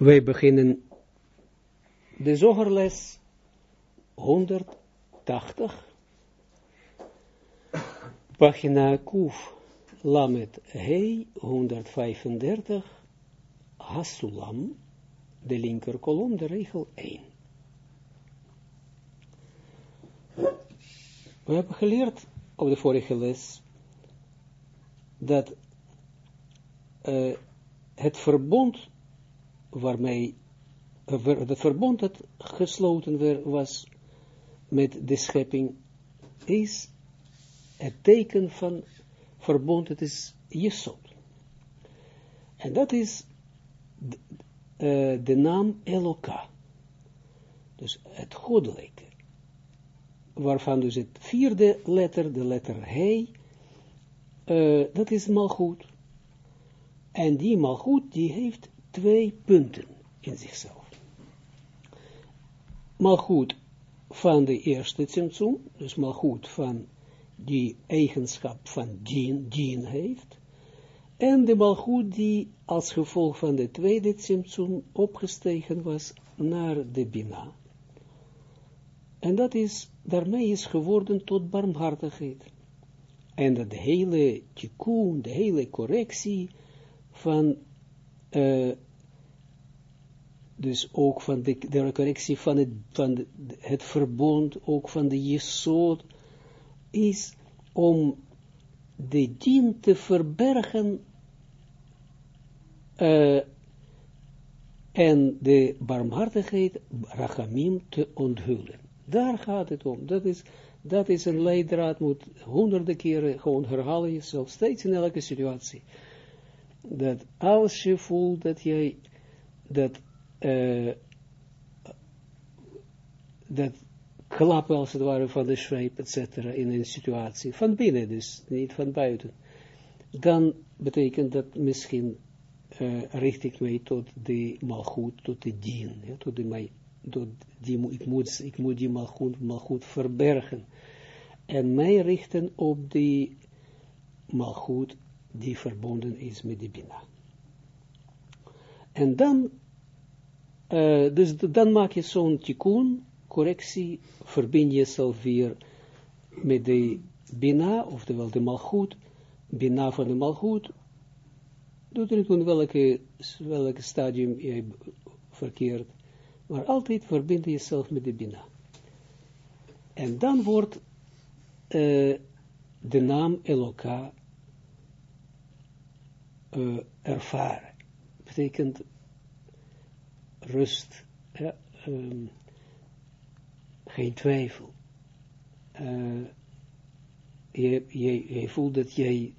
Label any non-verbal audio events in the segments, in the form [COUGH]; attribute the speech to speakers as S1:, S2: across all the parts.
S1: Wij beginnen de zogerles 180, pagina Kuf, Lamet Hei 135, Hasulam, de linker kolom, de regel 1. We hebben geleerd op de vorige les dat uh, het verbond waarmee het verbond dat gesloten was met de schepping is het teken van verbond, het is Jesod. En dat is de, uh, de naam Eloka. Dus het goddelijke. Waarvan dus het vierde letter, de letter He, uh, dat is malgoed. En die malgoed, die heeft twee punten in zichzelf. Malgoed van de eerste tzimtzum, dus malgoed van die eigenschap van dien, dien heeft, en de malgoed die als gevolg van de tweede tzimtzum opgestegen was naar de bina. En dat is, daarmee is geworden tot barmhartigheid. En dat de hele tikkun, de hele correctie van uh, dus ook van de, de van het, van het verbond, ook van de jesod, is om de dien te verbergen uh, en de barmhartigheid, rachamim, te onthullen. Daar gaat het om. Dat is, dat is een leidraad, moet honderden keren gewoon herhalen jezelf, steeds in elke situatie. Dat als je voelt dat jij, dat uh, dat klappen als het ware van de schrijf, in een situatie, van binnen dus, niet van buiten, dan betekent dat misschien uh, richt ik mij tot de malgoed, tot de dien, ja, tot de mij, tot die, ik, moet, ik moet die malgoed, malgoed verbergen, en mij richten op die malgoed die verbonden is met de bina. En dan uh, dus dan maak je zo'n tikkun, correctie, verbind jezelf weer met de bina, oftewel de malgoed, bina van de malgoed, doet er niet toe welke, welke stadium je verkeert, maar altijd verbind jezelf met de bina. En dan wordt uh, de naam Eloka uh, ervaren. Betekent rust, um, geen twijfel. Uh, je voelt dat jij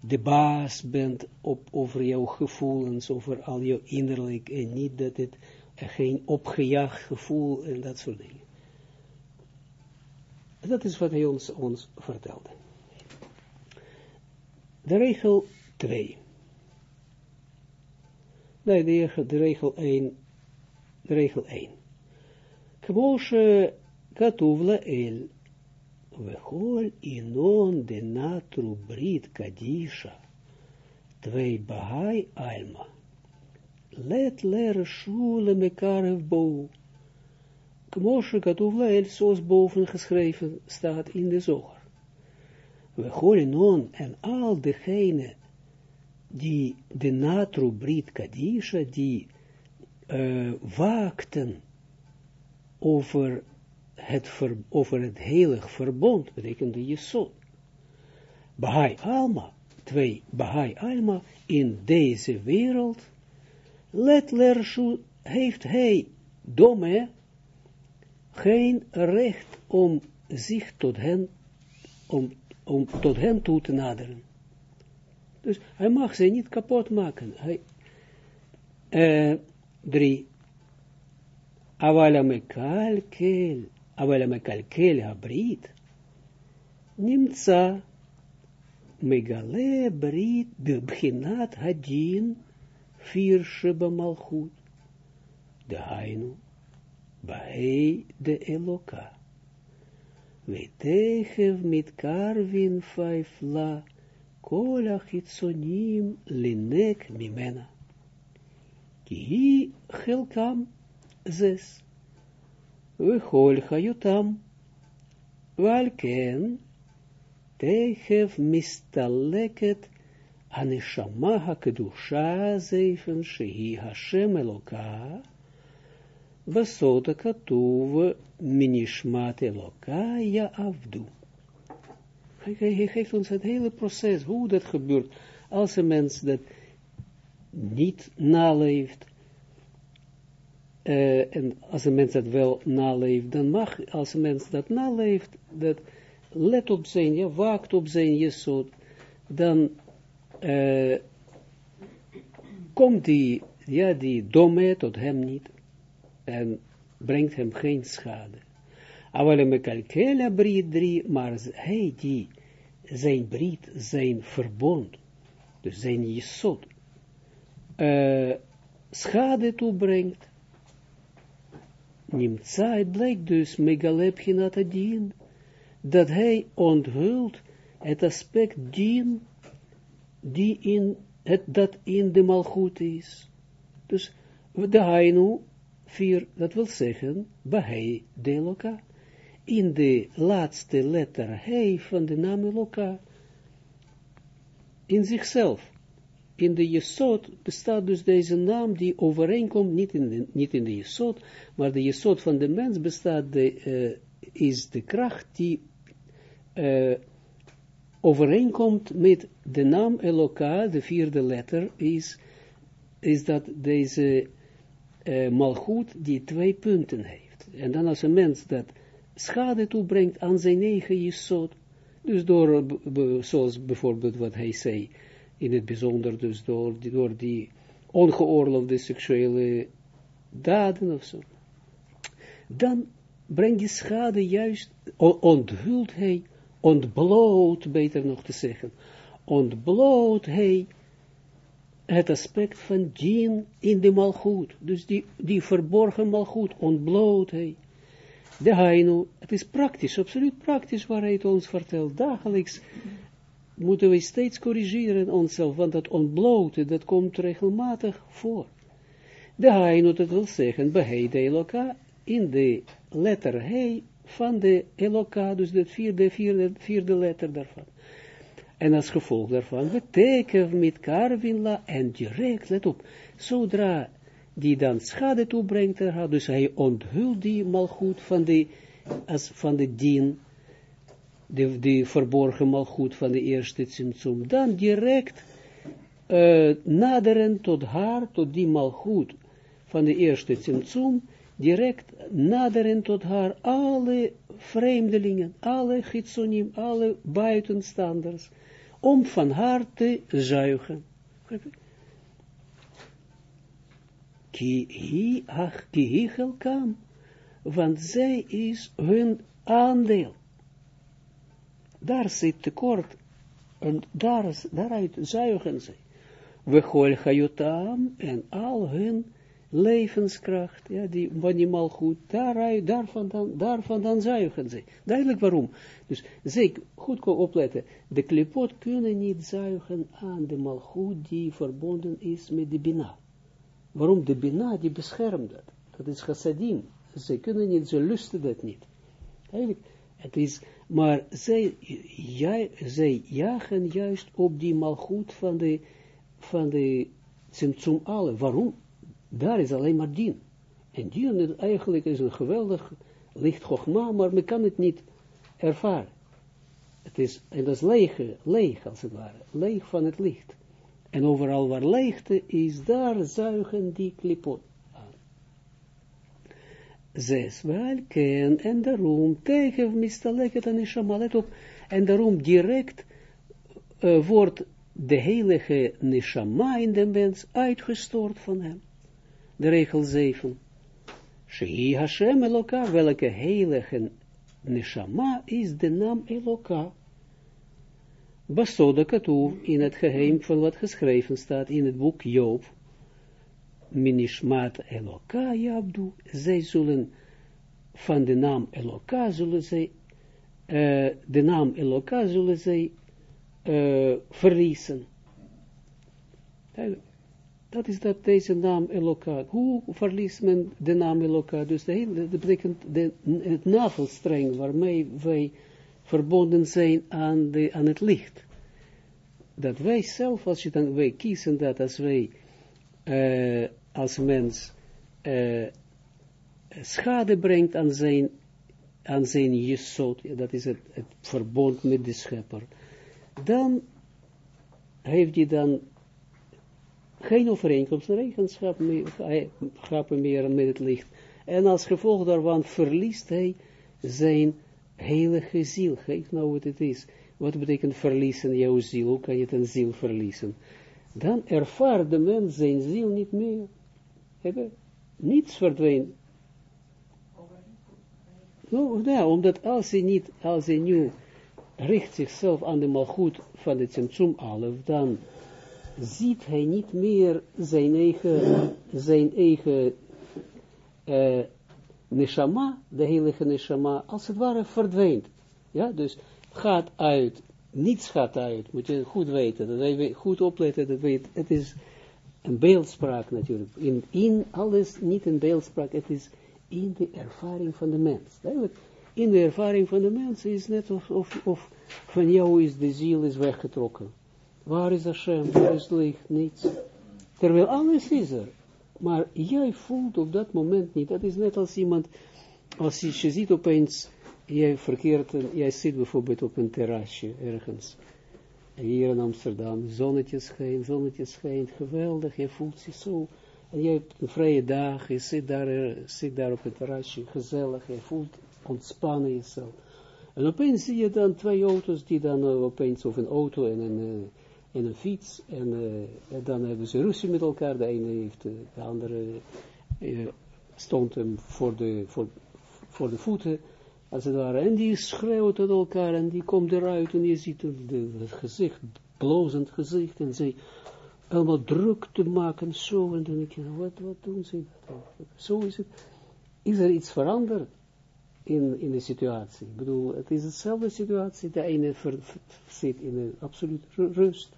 S1: de baas bent op, over jouw gevoelens, over al jouw innerlijk, en niet dat het geen opgejaagd gevoel en dat soort dingen. Dat is wat hij ons, ons vertelde. De regel 2. Nee, de, de regel 1 regel 1. Kmoshe katuv el, vechol inon de natru brit kadisha, twee bahai alma, let ler shule mekarev bou. Kmoshe katuv el, zoals boven geschreven staat in de zoger. We inon en al degene die de natru brit kadisha, die uh, waakten over het, ver, over het heilig verbond, betekende Jesod. Bahai Alma, twee Bahai Alma, in deze wereld, let lershu, heeft hij, domme, geen recht om zich tot hen, om, om tot hen toe te naderen. Dus hij mag ze niet kapot maken. Hij, uh, drie. Avala mekalkel, avala mekalkel habrit, nimtza megale brit bebchinat hadin vier malchut, de hainu, baei de eloka. Vetechev mit karvin faifla, kol achitzonim linek mimena. Ki Gelkam zes. We hol Hayotam. Walken Tegev mistaleket Aneshama hakedusha zeven shehi Hashem Eloka Basota katuv minishmat Eloka ja avdu. Hij geeft ons het hele proces, hoe dat gebeurt, als een mens dat niet naleeft, uh, en als een mens dat wel naleeft, dan mag, als een mens dat naleeft, dat let op zijn, ja, waakt op zijn jesot, dan uh, komt die, ja, die domheid tot hem niet, en brengt hem geen schade. Awale mekalkela brit drie, maar hij die zijn brit, zijn verbond, dus zijn jesot, uh, schade toebrengt, Nimtza, het blijkt dus, megalep adin, dat hij onthult het aspect dien, die in, het, dat in de malgoed is. Dus, de hainu, vier, dat wil zeggen, bahei de loka, in de laatste letter he van de naam loka, in zichzelf in de Jesod bestaat dus deze naam die overeenkomt, niet in de, niet in de Jesod, maar de Jesod van de mens bestaat, de, uh, is de kracht die uh, overeenkomt met de naam Eloka, de vierde letter, is, is dat deze uh, malgoed die twee punten heeft. En dan als een mens dat schade toebrengt aan zijn eigen Jesod, dus door, zoals bijvoorbeeld wat hij zei, in het bijzonder dus door, door die ongeoorloofde seksuele daden of zo, dan brengt die schade juist, onthult hij, ontbloot, beter nog te zeggen, ontbloot hij het aspect van dien in de malgoed, dus die, die verborgen malgoed, ontbloot hij. De heino, het is praktisch, absoluut praktisch waar hij het ons vertelt, dagelijks moeten we steeds corrigeren onszelf, want dat ontbloten, dat komt regelmatig voor. De hainu, dat wil zeggen, behei de eloka, in de letter he van de eloka, dus de vierde, vierde, vierde letter daarvan. En als gevolg daarvan, we teken met karvinla en direct, let op, zodra die dan schade toebrengt, dus hij onthult die malgoed van de, van de dien, de, verborgen malgoed van de eerste Tsimtsum, dan direct uh, naderen tot haar, tot die malgoed van de eerste Tsimtsum, direct naderen tot haar alle vreemdelingen, alle gitsonim, alle buitenstanders, om van haar te zuigen. Ki hi, ach, ki want zij is hun aandeel daar zit tekort, en daar, daaruit zuigen ze. We gooien gajotam en al hun levenskracht, ja, die manimaal goed, daaruit, daarvan dan, daarvan dan zuigen ze. Duidelijk waarom. Dus zeker, goed opletten, de klepot kunnen niet zuigen aan de malgoed die verbonden is met de bina. Waarom? De bina, die beschermt dat. Dat is chassadim. Ze kunnen niet, ze lusten dat niet. Eigenlijk, het is, maar zij, jij, zij jagen juist op die malgoed van de, van de Tsimtsum alle. Waarom? Daar is alleen maar dien. En dien eigenlijk is een geweldig licht gogma, maar men kan het niet ervaren. Het is, en dat is leeg, leeg als het ware, leeg van het licht. En overal waar leegte is, daar zuigen die klipot zes, wel ken, en daarom, tegen mistaleket en neshama, let op, en daarom direct uh, wordt de heilige neshama in de mens uitgestort van hem. De regel 7. Shehi Hashem Eloka, welke heilige neshama is de naam Eloka. Basoda Katuv, in het geheim van wat geschreven staat in het boek Job, minishmat Eloka Yabdu, zij zullen van de naam Eloka zullen zij, uh, de naam Eloka zullen zij uh, verliezen. Dat is dat deze naam Eloka. Hoe verliest men de naam Eloka? Dus dat betekent de, het navelstreng waarmee wij verbonden zijn aan, de, aan het licht. Dat wij zelf, als je dan, wij kiezen dat als wij uh, als mens uh, schade brengt aan zijn, aan zijn jesot, dat is het, het verbond met de schepper, dan heeft hij dan geen overeenkomst, grappen meer met het licht. En als gevolg daarvan verliest hij zijn heilige ziel. Kijk nou wat het is. Wat betekent verliezen jouw ziel? Hoe kan je een ziel verliezen? Dan ervaart de mens zijn ziel niet meer. Hebben niets verdwijnt. Nou, ja, omdat als hij niet, als hij nu richt zichzelf aan de malgoed van de Tsimtsum Alef, dan ziet hij niet meer zijn eigen, zijn eigen uh, neshama, de heilige neshama, als het ware verdwijnt. Ja, dus gaat uit, niets gaat uit, moet je goed weten, dat wij goed opletten, dat weet, het is een beeldspraak natuurlijk, in, in alles, niet een beeldspraak, het is in de ervaring van de mens. Eigenlijk, in de ervaring van de mens is net of, of, of van jou is de ziel is weggetrokken. Waar is Hashem? Waar is licht? Niets. Terwijl alles is er. Maar jij voelt op dat moment niet. Dat is net als iemand, als je, je ziet opeens, jij verkeert, jij zit bijvoorbeeld op een terrasje ergens. Hier in Amsterdam, zonnetje schijnt, zonnetje schijnt, geweldig, je voelt je zo. En je hebt een vrije dag, je zit daar, zit daar op een terrasje, gezellig, je voelt ontspannen jezelf. En opeens zie je dan twee auto's die dan uh, opeens, of een auto en een, uh, en een fiets, en, uh, en, dan hebben ze ruzie met elkaar, de ene heeft, de andere stond hem voor de, voor, voor de voeten, als het ware, en die schreeuwt aan elkaar, en die komt eruit, en je ziet het gezicht, blozend gezicht, en ze allemaal druk te maken, zo, en dan denk je, wat, wat doen ze? Zo is het, is er iets veranderd? in, in de situatie. Ik bedoel, het is dezelfde situatie. De ene zit in een absoluut rust.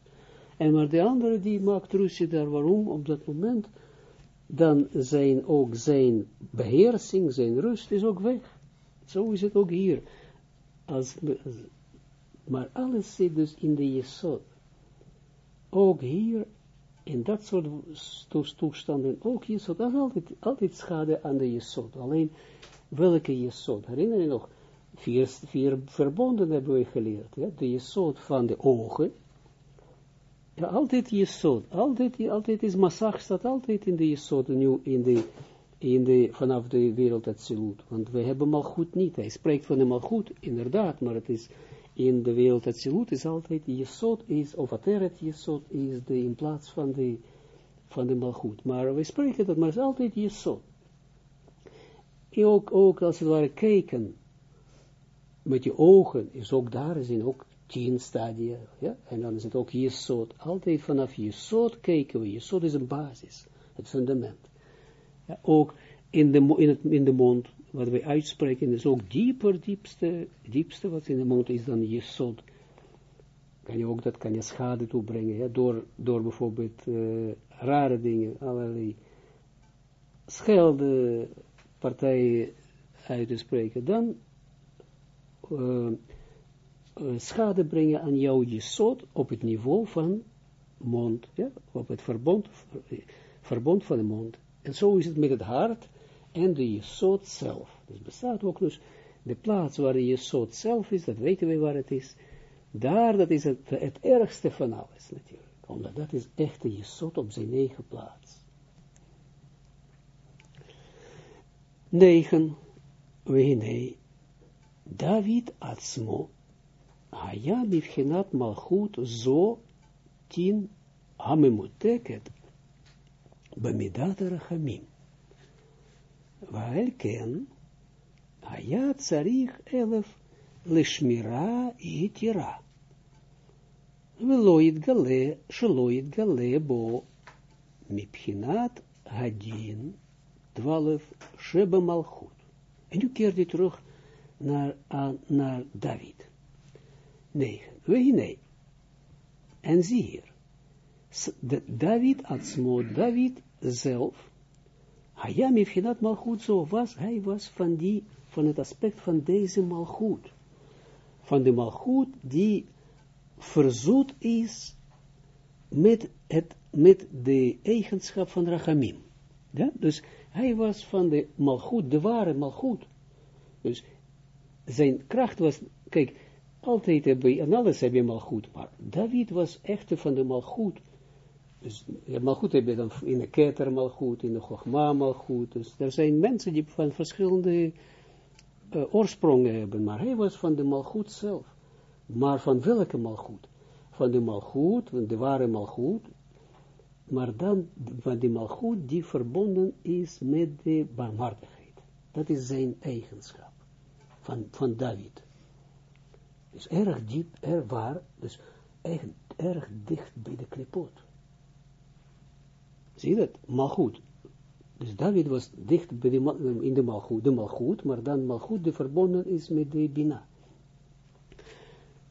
S1: En maar de andere die maakt ruzie daar. Waarom? Op dat moment dan zijn ook zijn beheersing, zijn rust is ook weg. Zo is het ook hier. Als, maar alles zit dus in de jesod. Ook hier, in dat soort toestanden, ook jesod, dat is altijd, schade aan de jesod. Alleen, welke jesot, herinner je nog, vier, vier verbonden hebben we geleerd, ja? de jesot van de ogen, ja, altijd jesot, altijd, altijd is massag, staat altijd in de jesot, nu in de, in de, vanaf de wereld Atsilut, want we hebben malgoed niet, hij spreekt van de malgoed, inderdaad, maar het is, in de wereld Atsilut is altijd, jesot is, of ateret jesot is de, in plaats van de, van de malgoed, maar we spreken dat, maar het is altijd jesot, ook, ook als het ware kijken met je ogen, is ook daar zijn ook tien stadia, ja, en dan is het ook Jesod, altijd vanaf Jesod kijken we, Jesod is een basis, het fundament. Ja, ook in de, in, het, in de mond, wat wij uitspreken, is ook dieper, diepste, diepste wat in de mond is dan Jesod. Kan je ook, dat kan je schade toebrengen, ja, door, door bijvoorbeeld uh, rare dingen, allerlei schelden, partijen uit te spreken, dan uh, schade brengen aan jouw jesot op het niveau van mond, ja, op het verbond, verbond van de mond. En zo is het met het hart en de jesot zelf. Dus bestaat ook dus de plaats waar de jesot zelf is, dat weten we waar het is. Daar, dat is het, het ergste van alles natuurlijk. Omdat dat is echt de jesot op zijn eigen plaats. 9. Wehine, David Atzmo, Haya Bivchenat Malchut Zo Tin Hamemuteket Bamidat Rachamim. Wael ken, Haya Tsarich Elef Lishmira Yitira. Veloid Gale, Sheloid Gale Bo, Mipchinat Hadin 12, Sheba Malchut. En nu keert hij terug naar, uh, David. 9. nee. En zie hier. David, Atzmo, David zelf, Hayam Malchut, zo was, hij was van die, van het aspect van deze Malchut. Van de Malchut die verzoet is met, het, met de eigenschap van Rachamim. Ja? Dus hij was van de Malchut, de ware Malchut. Dus zijn kracht was, kijk, altijd heb en alles heb je Malchut, maar David was echt van de Malchut. Dus ja, Malchut heb je dan in de Keter Malchut, in de Chogma Malchut. Dus er zijn mensen die van verschillende uh, oorsprongen hebben, maar hij was van de Malchut zelf. Maar van welke Malchut? Van de Malchut, van de ware Malchut, maar dan van de Malchut die verbonden is met de barmhartigheid. Dat is zijn eigenschap van, van David. Is erg diep, erg waar, dus erg, erg dicht bij de klipot. Zie je dat? Malchut. Dus David was dicht bij de, in de malchut, de malchut, maar dan malchut die verbonden is met de bina.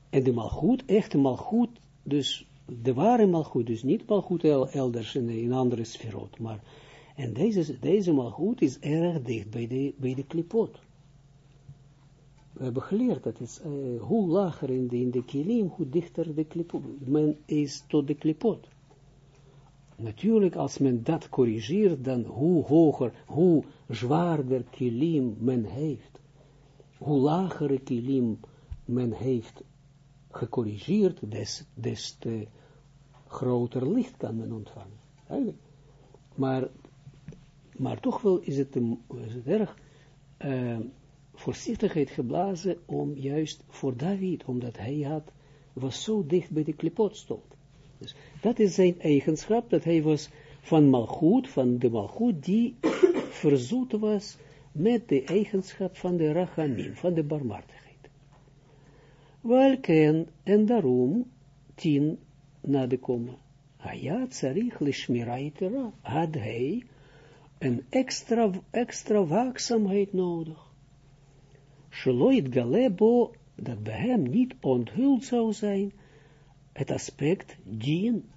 S1: En de malchut, echte malchut, dus de ware malchut, dus niet malchut elders in, in andere sferot, maar, en deze, deze malchut is erg dicht bij de, bij de klipot. We hebben geleerd dat het uh, hoe lager in de, in de kilim, hoe dichter de klipot, men is tot de klipot. Natuurlijk, als men dat corrigeert, dan hoe hoger, hoe zwaarder kilim men heeft, hoe lagere kilim men heeft gecorrigeerd, des, des te groter licht kan men ontvangen. Maar, maar toch wel is het, is het erg uh, voorzichtigheid geblazen om juist voor David, omdat hij had, was zo dicht bij de klipot stond. Dus dat is zijn eigenschap, dat hij was van malgoed, van de malgoed, die [COUGHS] verzoet was met de eigenschap van de rachamim, van de barmhartigheid. Welken, en daarom, tien na de komma. Hayat sarich had hij een extra, extra waakzaamheid nodig. Shloit galebo, dat bij hem niet onthuld zou zijn, het aspect dien,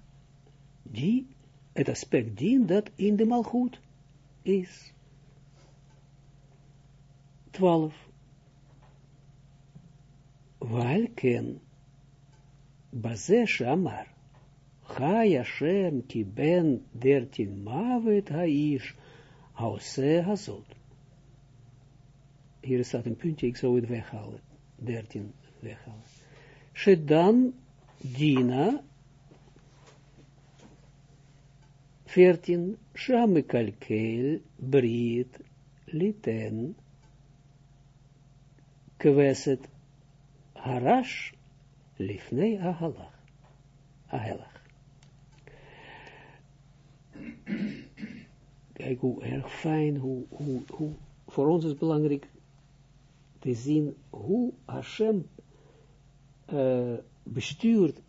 S1: die, het aspect dien dat in de malgoed is. 12. Walken, baze shamar, Chai Hashem ki ben dertin mavet haish, hause hazot. Hier staat een puntje, ik zou het weghalen. Dertien weghalen. Shedan Dina, 14, Shamekalkel, Brit, Liten, Kweset, Harash, Lifnei Ahalach. Ahelach. Kijk hoe erg fijn, hoe, hoe, hoe, voor ons is belangrijk te zien hoe Hashem uh, bestuurt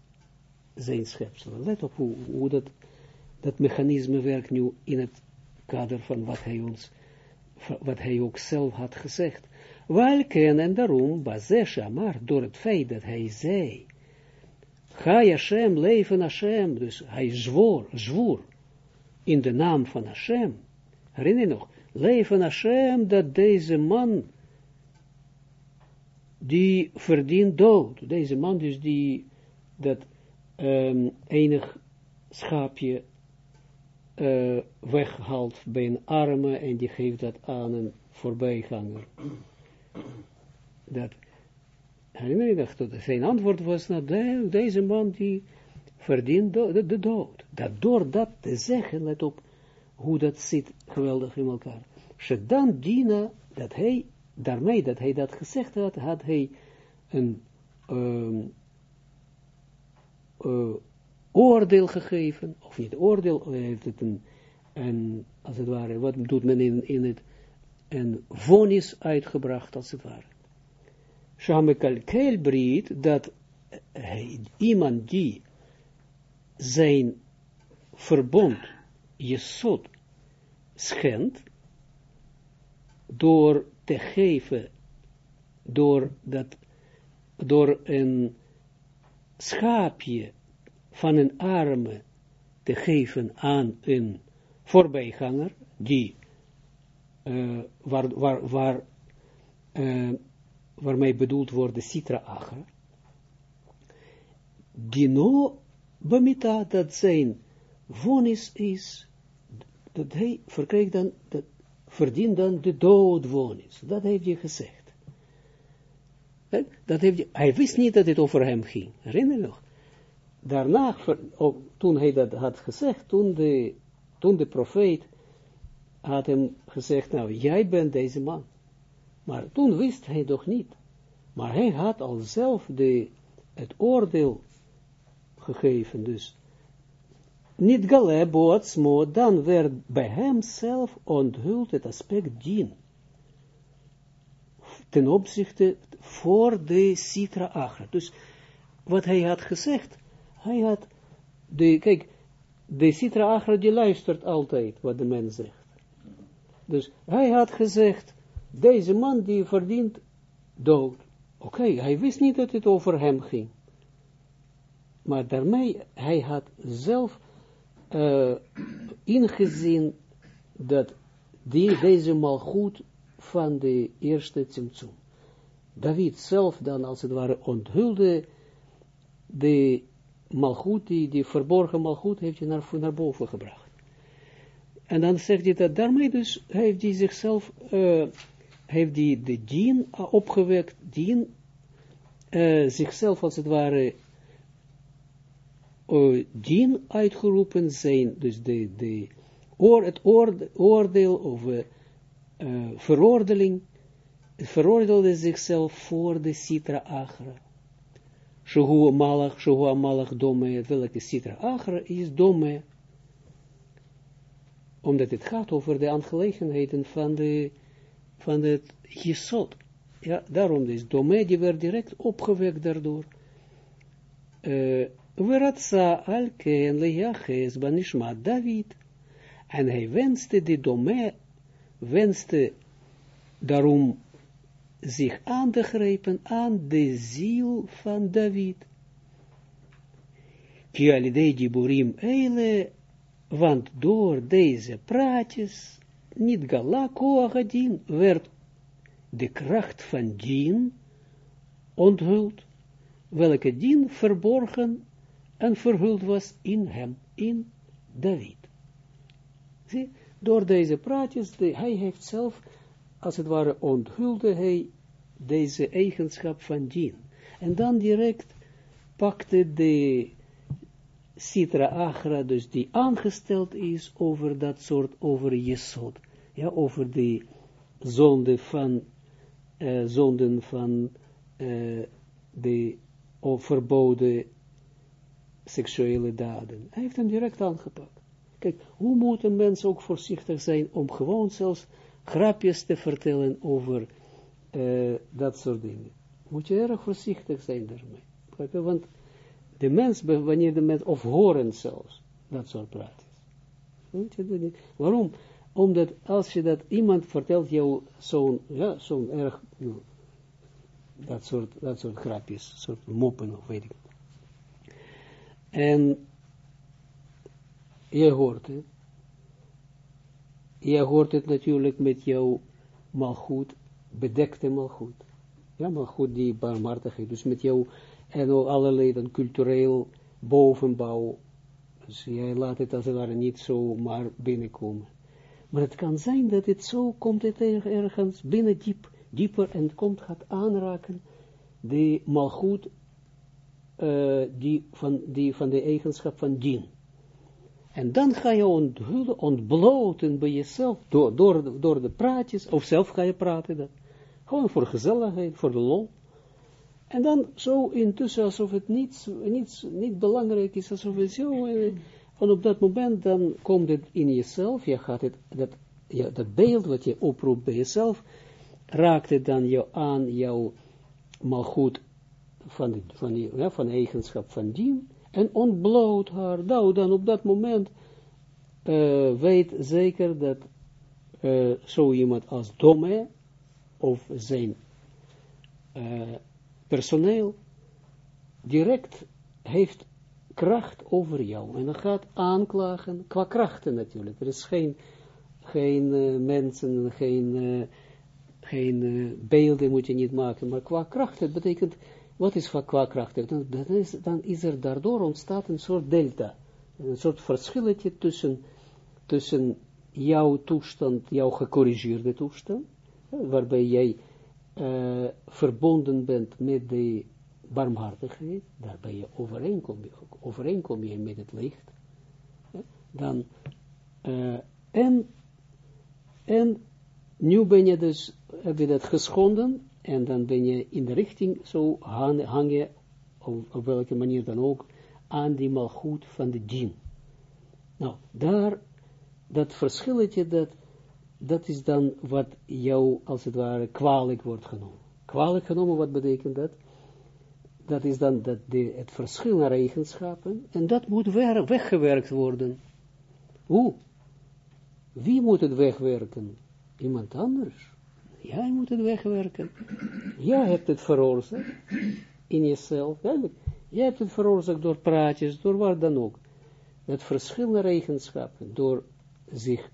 S1: zijn schepsel. Let op hoe, hoe dat, dat mechanisme werkt nu in het kader van wat hij ons, wat hij ook zelf had gezegd. Welken en daarom, Bazesha, maar door het feit dat hij zei, Ga Hashem, leven Hashem, dus hij zwoer, zwoer, in de naam van Hashem, herinner je nog, leven Hashem, dat deze man die verdient dood. Deze man dus die dat um, enig schaapje uh, weghaalt bij een arme en die geeft dat aan een voorbijganger. Dat, herinner je dat? Zijn antwoord was, nou, de, deze man die verdient de, dood. Dat door dat te zeggen, let op hoe dat zit geweldig in elkaar. dan Dina, dat hij daarmee dat hij dat gezegd had, had hij een um, uh, oordeel gegeven, of niet oordeel, heeft het een, een, als het ware, wat doet men in, in het, een vonnis uitgebracht, als het ware. Shamekal Keelbriet, dat hij, iemand die zijn verbond, Jesod, schendt, door te geven door, dat, door een schaapje van een arme te geven aan een voorbijganger, die, uh, waar, waar, waar, uh, waarmee bedoeld wordt de citra agra, dino bamita, dat zijn vonnis is, dat hij verkrijgt dan, dat verdient dan de doodwonis. Dat heeft hij gezegd. Dat heeft hij, hij wist niet dat het over hem ging. Herinner je nog? Daarna, toen hij dat had gezegd, toen de, toen de profeet had hem gezegd, nou, jij bent deze man. Maar toen wist hij nog niet. Maar hij had al zelf de, het oordeel gegeven, dus niet galebo atzmo, dan werd bij hem zelf onthuld het aspect dien. Ten opzichte voor de Sitra Agra. Dus wat hij had gezegd, hij had, de, kijk, de Sitra Agra die luistert altijd wat de mens zegt. Dus hij had gezegd, deze man die verdient dood. Oké, hij wist niet dat het over hem ging. Maar daarmee, hij had zelf uh, ingezien dat die, deze malgoed van de eerste Tsimtsum. David zelf dan als het ware onthulde de malgoed, die, die verborgen malgoed heeft hij naar, naar boven gebracht. En dan zegt hij dat daarmee dus heeft hij zichzelf, uh, heeft hij de dien opgewekt, dien zichzelf als het ware uh, dien uitgeroepen zijn, dus de, de oor, het oordeel of uh, veroordeling, veroordeelde zichzelf voor de Sitra Agra. Shehu Malach, Shehu Malach Dome, welke Sitra Agra is Dome, omdat het gaat over de aangelegenheden van, de, van het Jesod. Ja, daarom is Dome, die werd direct opgewekt daardoor. Uh, Veratsa alken lejaches banishma David. En hij wenste de dome, wenste daarom zich aan te grijpen aan de ziel van David. Kialidei diburim eile, want door deze praatjes, niet galako agadin, werd de kracht van dien onthuld, welke dien verborgen en verhuld was in hem, in David. Zie, door deze praatjes, de, hij heeft zelf, als het ware, onthulde hij deze eigenschap van dien. En dan direct pakte de Sitra Agra, dus die aangesteld is over dat soort, over Jesod, ja, over de zonde van, uh, zonden van uh, de verboden seksuele daden. Hij heeft hem direct aangepakt. Kijk, hoe moet een mens ook voorzichtig zijn om gewoon zelfs grapjes te vertellen over uh, dat soort dingen. Moet je erg voorzichtig zijn daarmee. Want de mens, wanneer de mens, of horen zelfs, dat soort praatjes. Je? Waarom? Omdat als je dat, iemand vertelt jou zo'n, ja, zo'n erg, dat soort, dat soort grapjes, soort moppen of weet ik en je hoort het. Je hoort het natuurlijk met jouw malgoed, bedekte malgoed. Ja, malgoed die barmhartigheid. Dus met jou en allerlei cultureel bovenbouw. Dus jij laat het als het ware niet zo maar binnenkomen. Maar het kan zijn dat het zo komt het ergens binnen diep, dieper en komt gaat aanraken die malgoed uh, die, van, die van de eigenschap van dien. En dan ga je onthullen, ontbloten bij jezelf, door, door, door de praatjes, of zelf ga je praten, dat. gewoon voor gezelligheid, voor de lol. En dan zo intussen, alsof het niets, niets, niet belangrijk is, alsof het zo, en op dat moment, dan komt het in jezelf, je gaat het, dat, ja, dat beeld wat je oproept bij jezelf, raakt het dan jou aan, jou maar goed van, de, van, die, ja, van eigenschap van dien, en ontbloot haar. Nou, dan op dat moment uh, weet zeker dat uh, zo iemand als Dome, of zijn uh, personeel, direct heeft kracht over jou. En dan gaat aanklagen, qua krachten natuurlijk. Er is geen, geen mensen, geen, geen beelden moet je niet maken, maar qua krachten betekent, wat is qua krachten? Dan, is, dan is er daardoor ontstaat een soort delta, een soort verschilletje tussen, tussen jouw toestand, jouw gecorrigeerde toestand, waarbij jij verbonden bent met de barmhartigheid, daar ben je overeenkom, overeenkom je met het licht, dan, en, en nu ben je dus, heb je dat geschonden, en dan ben je in de richting, zo hang, je, op, welke manier dan ook, aan die malgoed van de djinn. Nou, daar, dat verschilletje, dat, dat is dan wat jou, als het ware, kwalijk wordt genomen. Kwalijk genomen, wat betekent dat? dat is dan dat de, het verschil naar eigenschappen, en dat moet weer, weggewerkt worden. Hoe? Wie moet het wegwerken? Iemand anders. Jij moet het wegwerken. Jij hebt het veroorzaakt in jezelf. Jij hebt het veroorzaakt door praatjes, door wat dan ook. Het verschil naar eigenschappen, door zich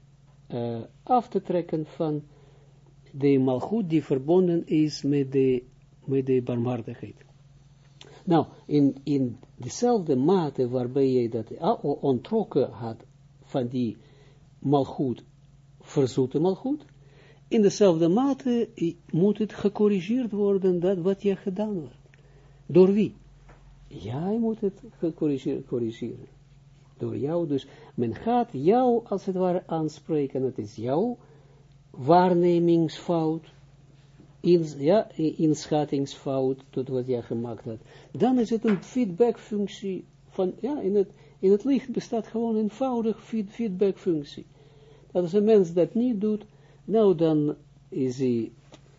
S1: uh, af te trekken van de malgoed die verbonden is met de, met de barmhartigheid. Nou, in, in dezelfde mate waarbij je dat ontrokken had van die malgoed, verzoete malgoed, in dezelfde mate moet het gecorrigeerd worden, dat wat je gedaan hebt. Door wie? Jij moet het corrigeren. Door jou, dus men gaat jou als het ware aanspreken, het is jouw waarnemingsfout, ja, inschattingsfout tot wat jij gemaakt hebt, dan is het een feedbackfunctie van, ja, in het, in het licht bestaat gewoon een eenvoudig feed, feedbackfunctie. Dat als een mens dat niet doet, nou dan is hij,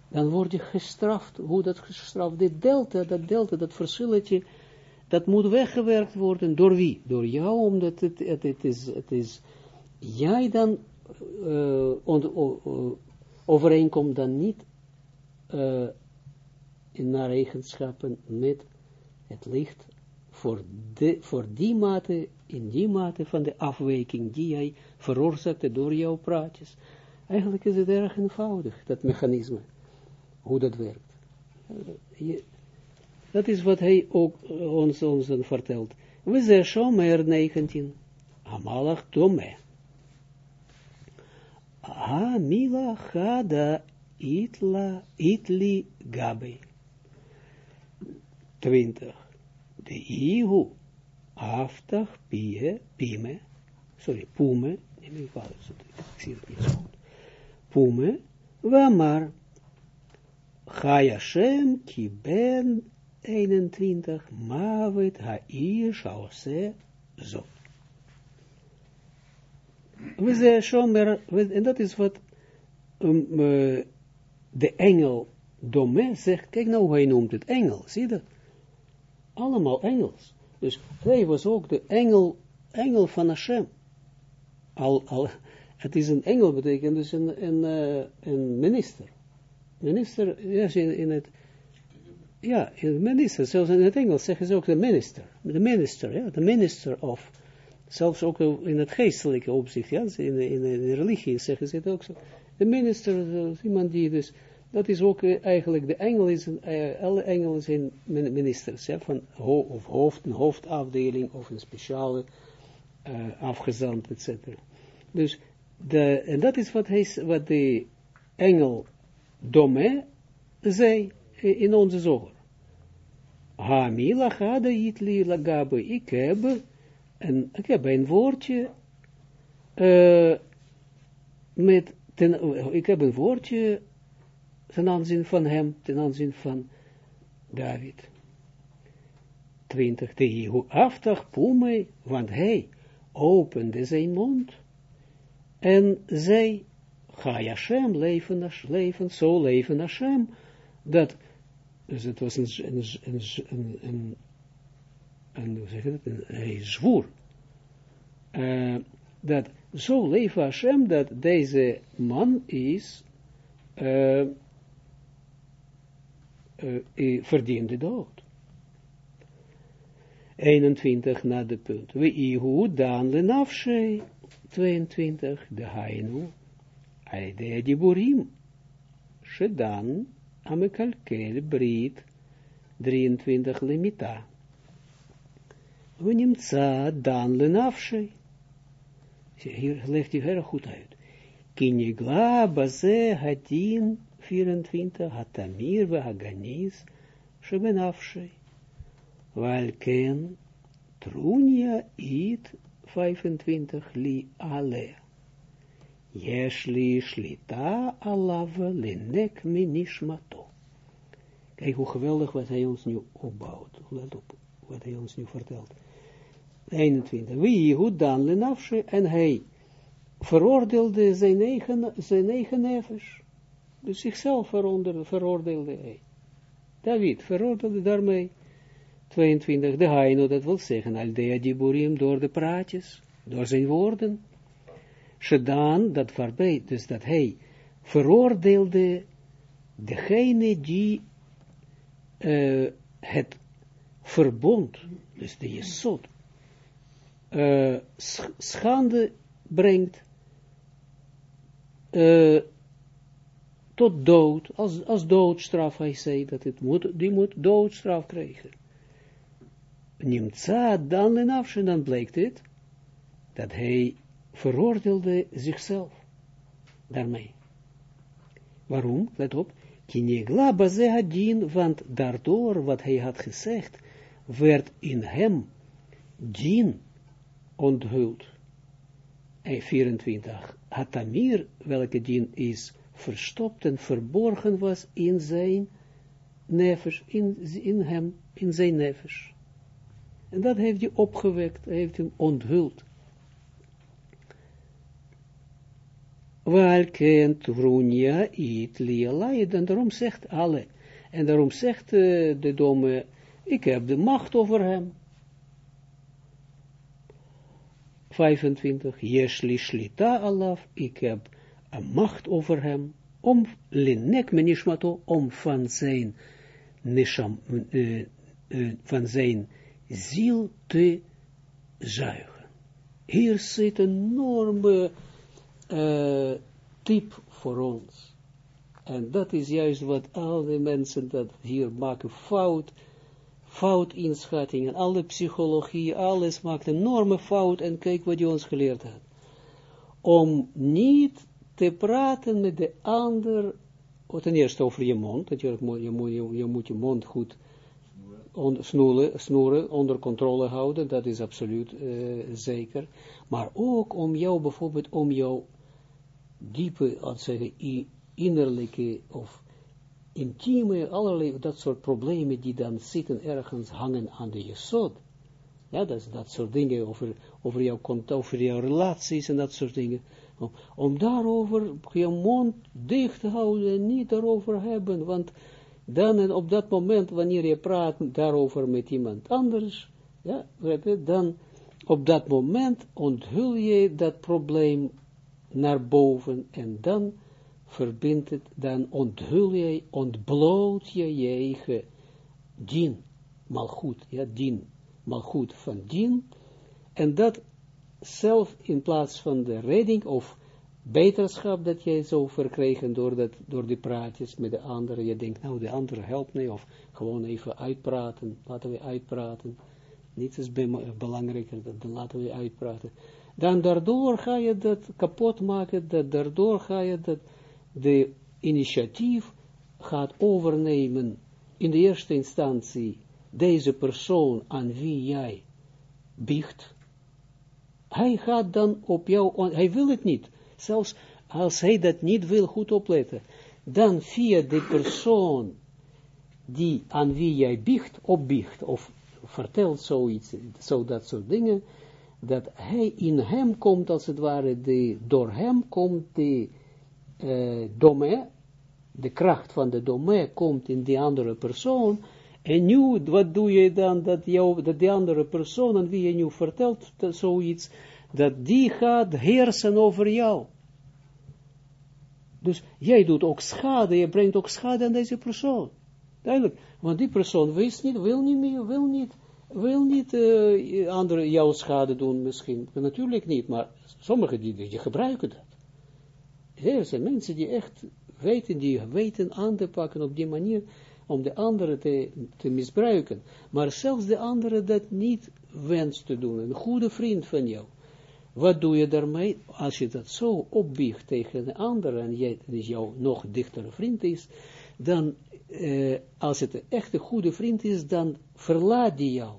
S1: dan word je gestraft, hoe dat gestraft, dit delta, dat delta, dat verschilletje, dat moet weggewerkt worden, door wie? Door jou, omdat het, het, is, het is, jij dan uh, overeenkomt dan niet uh, in naar eigenschappen met het licht voor, de, voor die mate, in die mate van de afwijking die jij veroorzaakte door jouw praatjes. Eigenlijk is het erg eenvoudig, dat mechanisme, hoe dat werkt. Dat is wat hij ook ons, ons vertelt. We zijn Shomer 19, Amalach Tome. Ha chada itla, itli gabe. 20. De ihu aftach pie, pime, sorry, pume, geval, ik zie het niet. Pume, wamar, Chayashem ki ben 21, mavet ha'ir shaose zot. We zeggen shomer, en dat is wat um, uh, de engel Dome zegt, kijk nou hoe hij noemt het engel, zie je dat? Allemaal engels. Dus hij was ook de engel, engel van Hashem. Al, al, het is een engel, betekent dus een, een, uh, een minister. Minister, ja, in, in het, ja, in minister, zelfs in het Engels zeggen ze ook de minister. De minister, ja, de minister of, zelfs ook in het geestelijke opzicht, ja, in, in, in de religie zeggen ze het ook zo de minister, iemand die dus, dat is ook uh, eigenlijk, de engel is, alle engelen zijn ministers, ja, van ho of hoofd, een hoofdafdeling of een speciale afgezant, etc. Dus, de, en dat is wat, hij, wat de engel Dome zei in onze zoger. Hamila gada itli lagabe, ik heb, en ik heb een woordje uh, met ten, ik heb een woordje ten aanzien van hem, ten aanzien van David. 20. De Jehu aftag pume, want hij opende zijn mond en zei, ga Hashem leven, leven, zo leven Hashem, dat, dus het was een, een, een, een, een, een hoe zeg je dat, een, hij zwoer, uh, dat zo leven Hashem dat deze man is uh, uh, verdiende dood. 21 na de punt. We ihu dan lenafshe, 22, de hainu, aide diburim, shedan, amekalkel, brit, 23 limita. Nimtza dan lenafshe. Hier legt hij heel goed uit. Kinigla baze hadin 24 hatamir we haganiz shebenafshe. Walken trunia it 25 li ale. Yesh li shlita alav linek minishmato. Kijk hoe geweldig wat hij ons nu opbouwt. Let op wat hij ons nu vertelt. 21. Wie, hoe dan, lenafshe, en hij veroordeelde zijn eigen, zijn eigen nefesh. Dus zichzelf veroordeelde hij. David veroordeelde daarmee 22. De Haino, dat wil zeggen, al de diburim door de praatjes, door zijn woorden. Shedan, dat waarbij, dus dat hij veroordeelde degene die uh, het verbond, dus de jesot, uh, schande brengt uh, tot dood, als, als doodstraf, hij zei dat het moet, die moet doodstraf krijgen. Nimtza dan en dan blijkt het, dat hij veroordeelde zichzelf daarmee. Waarom? Let op. Kinegla hadin, want daardoor wat hij had gezegd, werd in hem dien onthuld. En 24. Hatamir, welke dien is verstopt en verborgen was in zijn nefesh, in, in hem, in zijn nefesh. En dat heeft hij opgewekt, heeft hem onthuld. Welke Trunia it lialaid, en daarom zegt alle, en daarom zegt uh, de domme, ik heb de macht over hem. 25, Jesli Shlita alaf, ik heb een macht over hem, om linek menishmato, om van zijn nisham, uh, uh, van zijn ziel te zuigen. Hier zit een enorme uh, tip voor ons. En dat is juist wat al die mensen dat hier maken fout, fout inschattingen, alle psychologie, alles maakt een enorme fout en kijk wat je ons geleerd hebt. Om niet te praten met de ander, ten eerste over je mond, natuurlijk je, je moet je mond goed on, snoeren, snoeren, onder controle houden, dat is absoluut uh, zeker. Maar ook om jou bijvoorbeeld, om jou diepe, als zeggen, innerlijke of intieme, allerlei dat soort problemen die dan zitten ergens hangen aan de jesod. Ja, dat, dat soort dingen over, over, jouw, over jouw relaties en dat soort dingen. Om, om daarover je mond dicht te houden en niet daarover hebben, want dan en op dat moment, wanneer je praat daarover met iemand anders, ja, dan op dat moment onthul je dat probleem naar boven en dan verbindt het, dan onthul je, ontbloot je je eigen dien, goed, ja, dien, goed van dien, en dat zelf in plaats van de redding of beterschap dat jij zo verkregen door, dat, door die praatjes met de anderen. Je denkt, nou, de andere helpt me, of gewoon even uitpraten, laten we uitpraten. Niets is belangrijker, dan laten we uitpraten. Dan daardoor ga je dat kapot maken, dat daardoor ga je dat de initiatief gaat overnemen, in de eerste instantie, deze persoon aan wie jij biecht, hij gaat dan op jou, hij wil het niet, zelfs als hij dat niet wil goed opletten, dan via de persoon die aan wie jij biecht, opbiecht, of vertelt zoiets, zo dat soort dingen, dat hij in hem komt, als het ware, de, door hem komt de uh, de kracht van de dome komt in die andere persoon, en nu, wat doe je dan, dat, jou, dat die andere persoon, aan wie je nu vertelt, zoiets, dat die gaat heersen over jou. Dus jij doet ook schade, je brengt ook schade aan deze persoon. Duidelijk, want die persoon wist niet, wil niet meer, wil niet wil niet uh, anderen jouw schade doen misschien, natuurlijk niet, maar sommigen die, die gebruiken dat. Er zijn mensen die echt weten, die weten aan te pakken op die manier, om de anderen te, te misbruiken. Maar zelfs de andere dat niet wenst te doen, een goede vriend van jou. Wat doe je daarmee? Als je dat zo opbiegt tegen een ander en jij, dus jouw nog dichtere vriend is, dan, eh, als het een echte goede vriend is, dan verlaat die jou.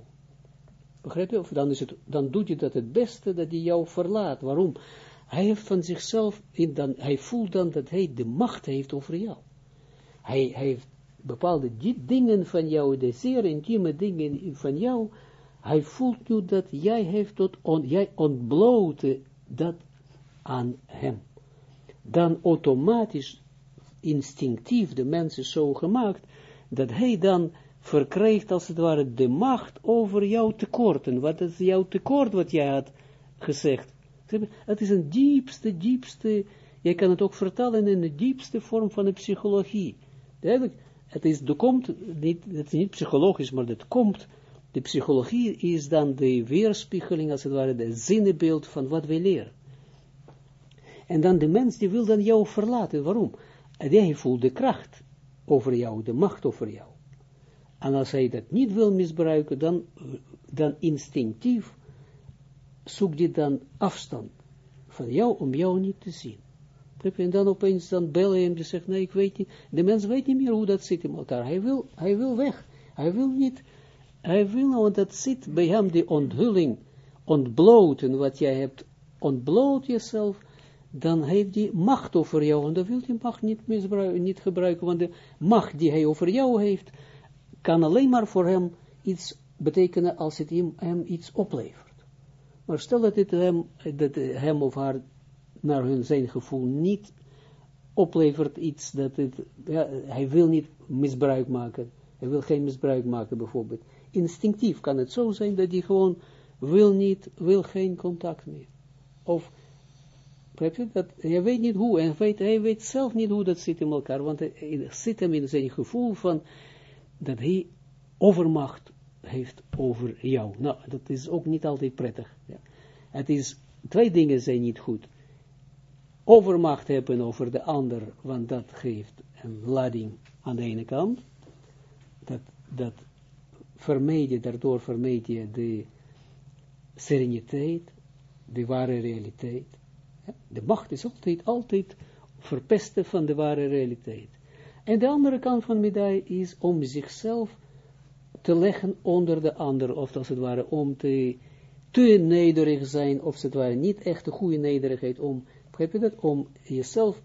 S1: Begrijp je? Dan, is het, dan doet je dat het beste dat hij jou verlaat. Waarom? Hij heeft van zichzelf, in dan, hij voelt dan dat hij de macht heeft over jou. Hij, hij heeft bepaalde dingen van jou, de zeer intieme dingen van jou, hij voelt nu dat jij heeft tot jij ontbloten dat aan hem. Dan automatisch, instinctief, de mensen zo gemaakt, dat hij dan verkrijgt als het ware de macht over jouw tekorten. Wat is jouw tekort wat jij had gezegd? Het is een diepste, diepste, jij kan het ook vertalen in de diepste vorm van de psychologie. Het is, komt, niet, het is niet psychologisch, maar het komt, de psychologie is dan de weerspiegeling, als het ware, de zinnebeeld van wat wij leren. En dan de mens, die wil dan jou verlaten. Waarom? Hij voelt de kracht over jou, de macht over jou. En als hij dat niet wil misbruiken, dan, dan instinctief zoekt hij dan afstand van jou, om jou niet te zien. En dan opeens dan bellen hem, die zegt, nee, ik weet niet, de mens weet niet meer hoe dat zit in elkaar. Hij wil, hij wil weg. Hij wil niet, hij wil nou, dat zit bij hem die onthulling, ontbloten, wat jij hebt, ontbloot jezelf, dan heeft hij macht over jou, en dan wil hij macht niet, niet gebruiken, want de macht die hij over jou heeft, kan alleen maar voor hem iets betekenen als het hem, iets oplevert. Maar stel dat het hem, dat hem of haar naar hun zijn gevoel niet oplevert iets dat het, hij wil niet misbruik maken. Hij wil geen misbruik maken bijvoorbeeld. Instinctief kan het zo zijn dat hij gewoon wil niet, wil geen contact meer. Of, je dat, hij weet niet hoe, en weet, hij weet zelf niet hoe dat zit in elkaar, want hij zit hem in zijn gevoel van, dat hij overmacht heeft over jou. Nou, dat is ook niet altijd prettig. Ja. Het is, twee dingen zijn niet goed. Overmacht hebben over de ander, want dat geeft een lading aan de ene kant. Dat, dat vermijd je, daardoor vermijd je de sereniteit, de ware realiteit. De macht is altijd, altijd verpesten van de ware realiteit. En de andere kant van de medaille is om zichzelf te leggen onder de ander, of als het ware om te, te nederig zijn, of als het ware niet echt een goede nederigheid, om, begrijp je dat, om jezelf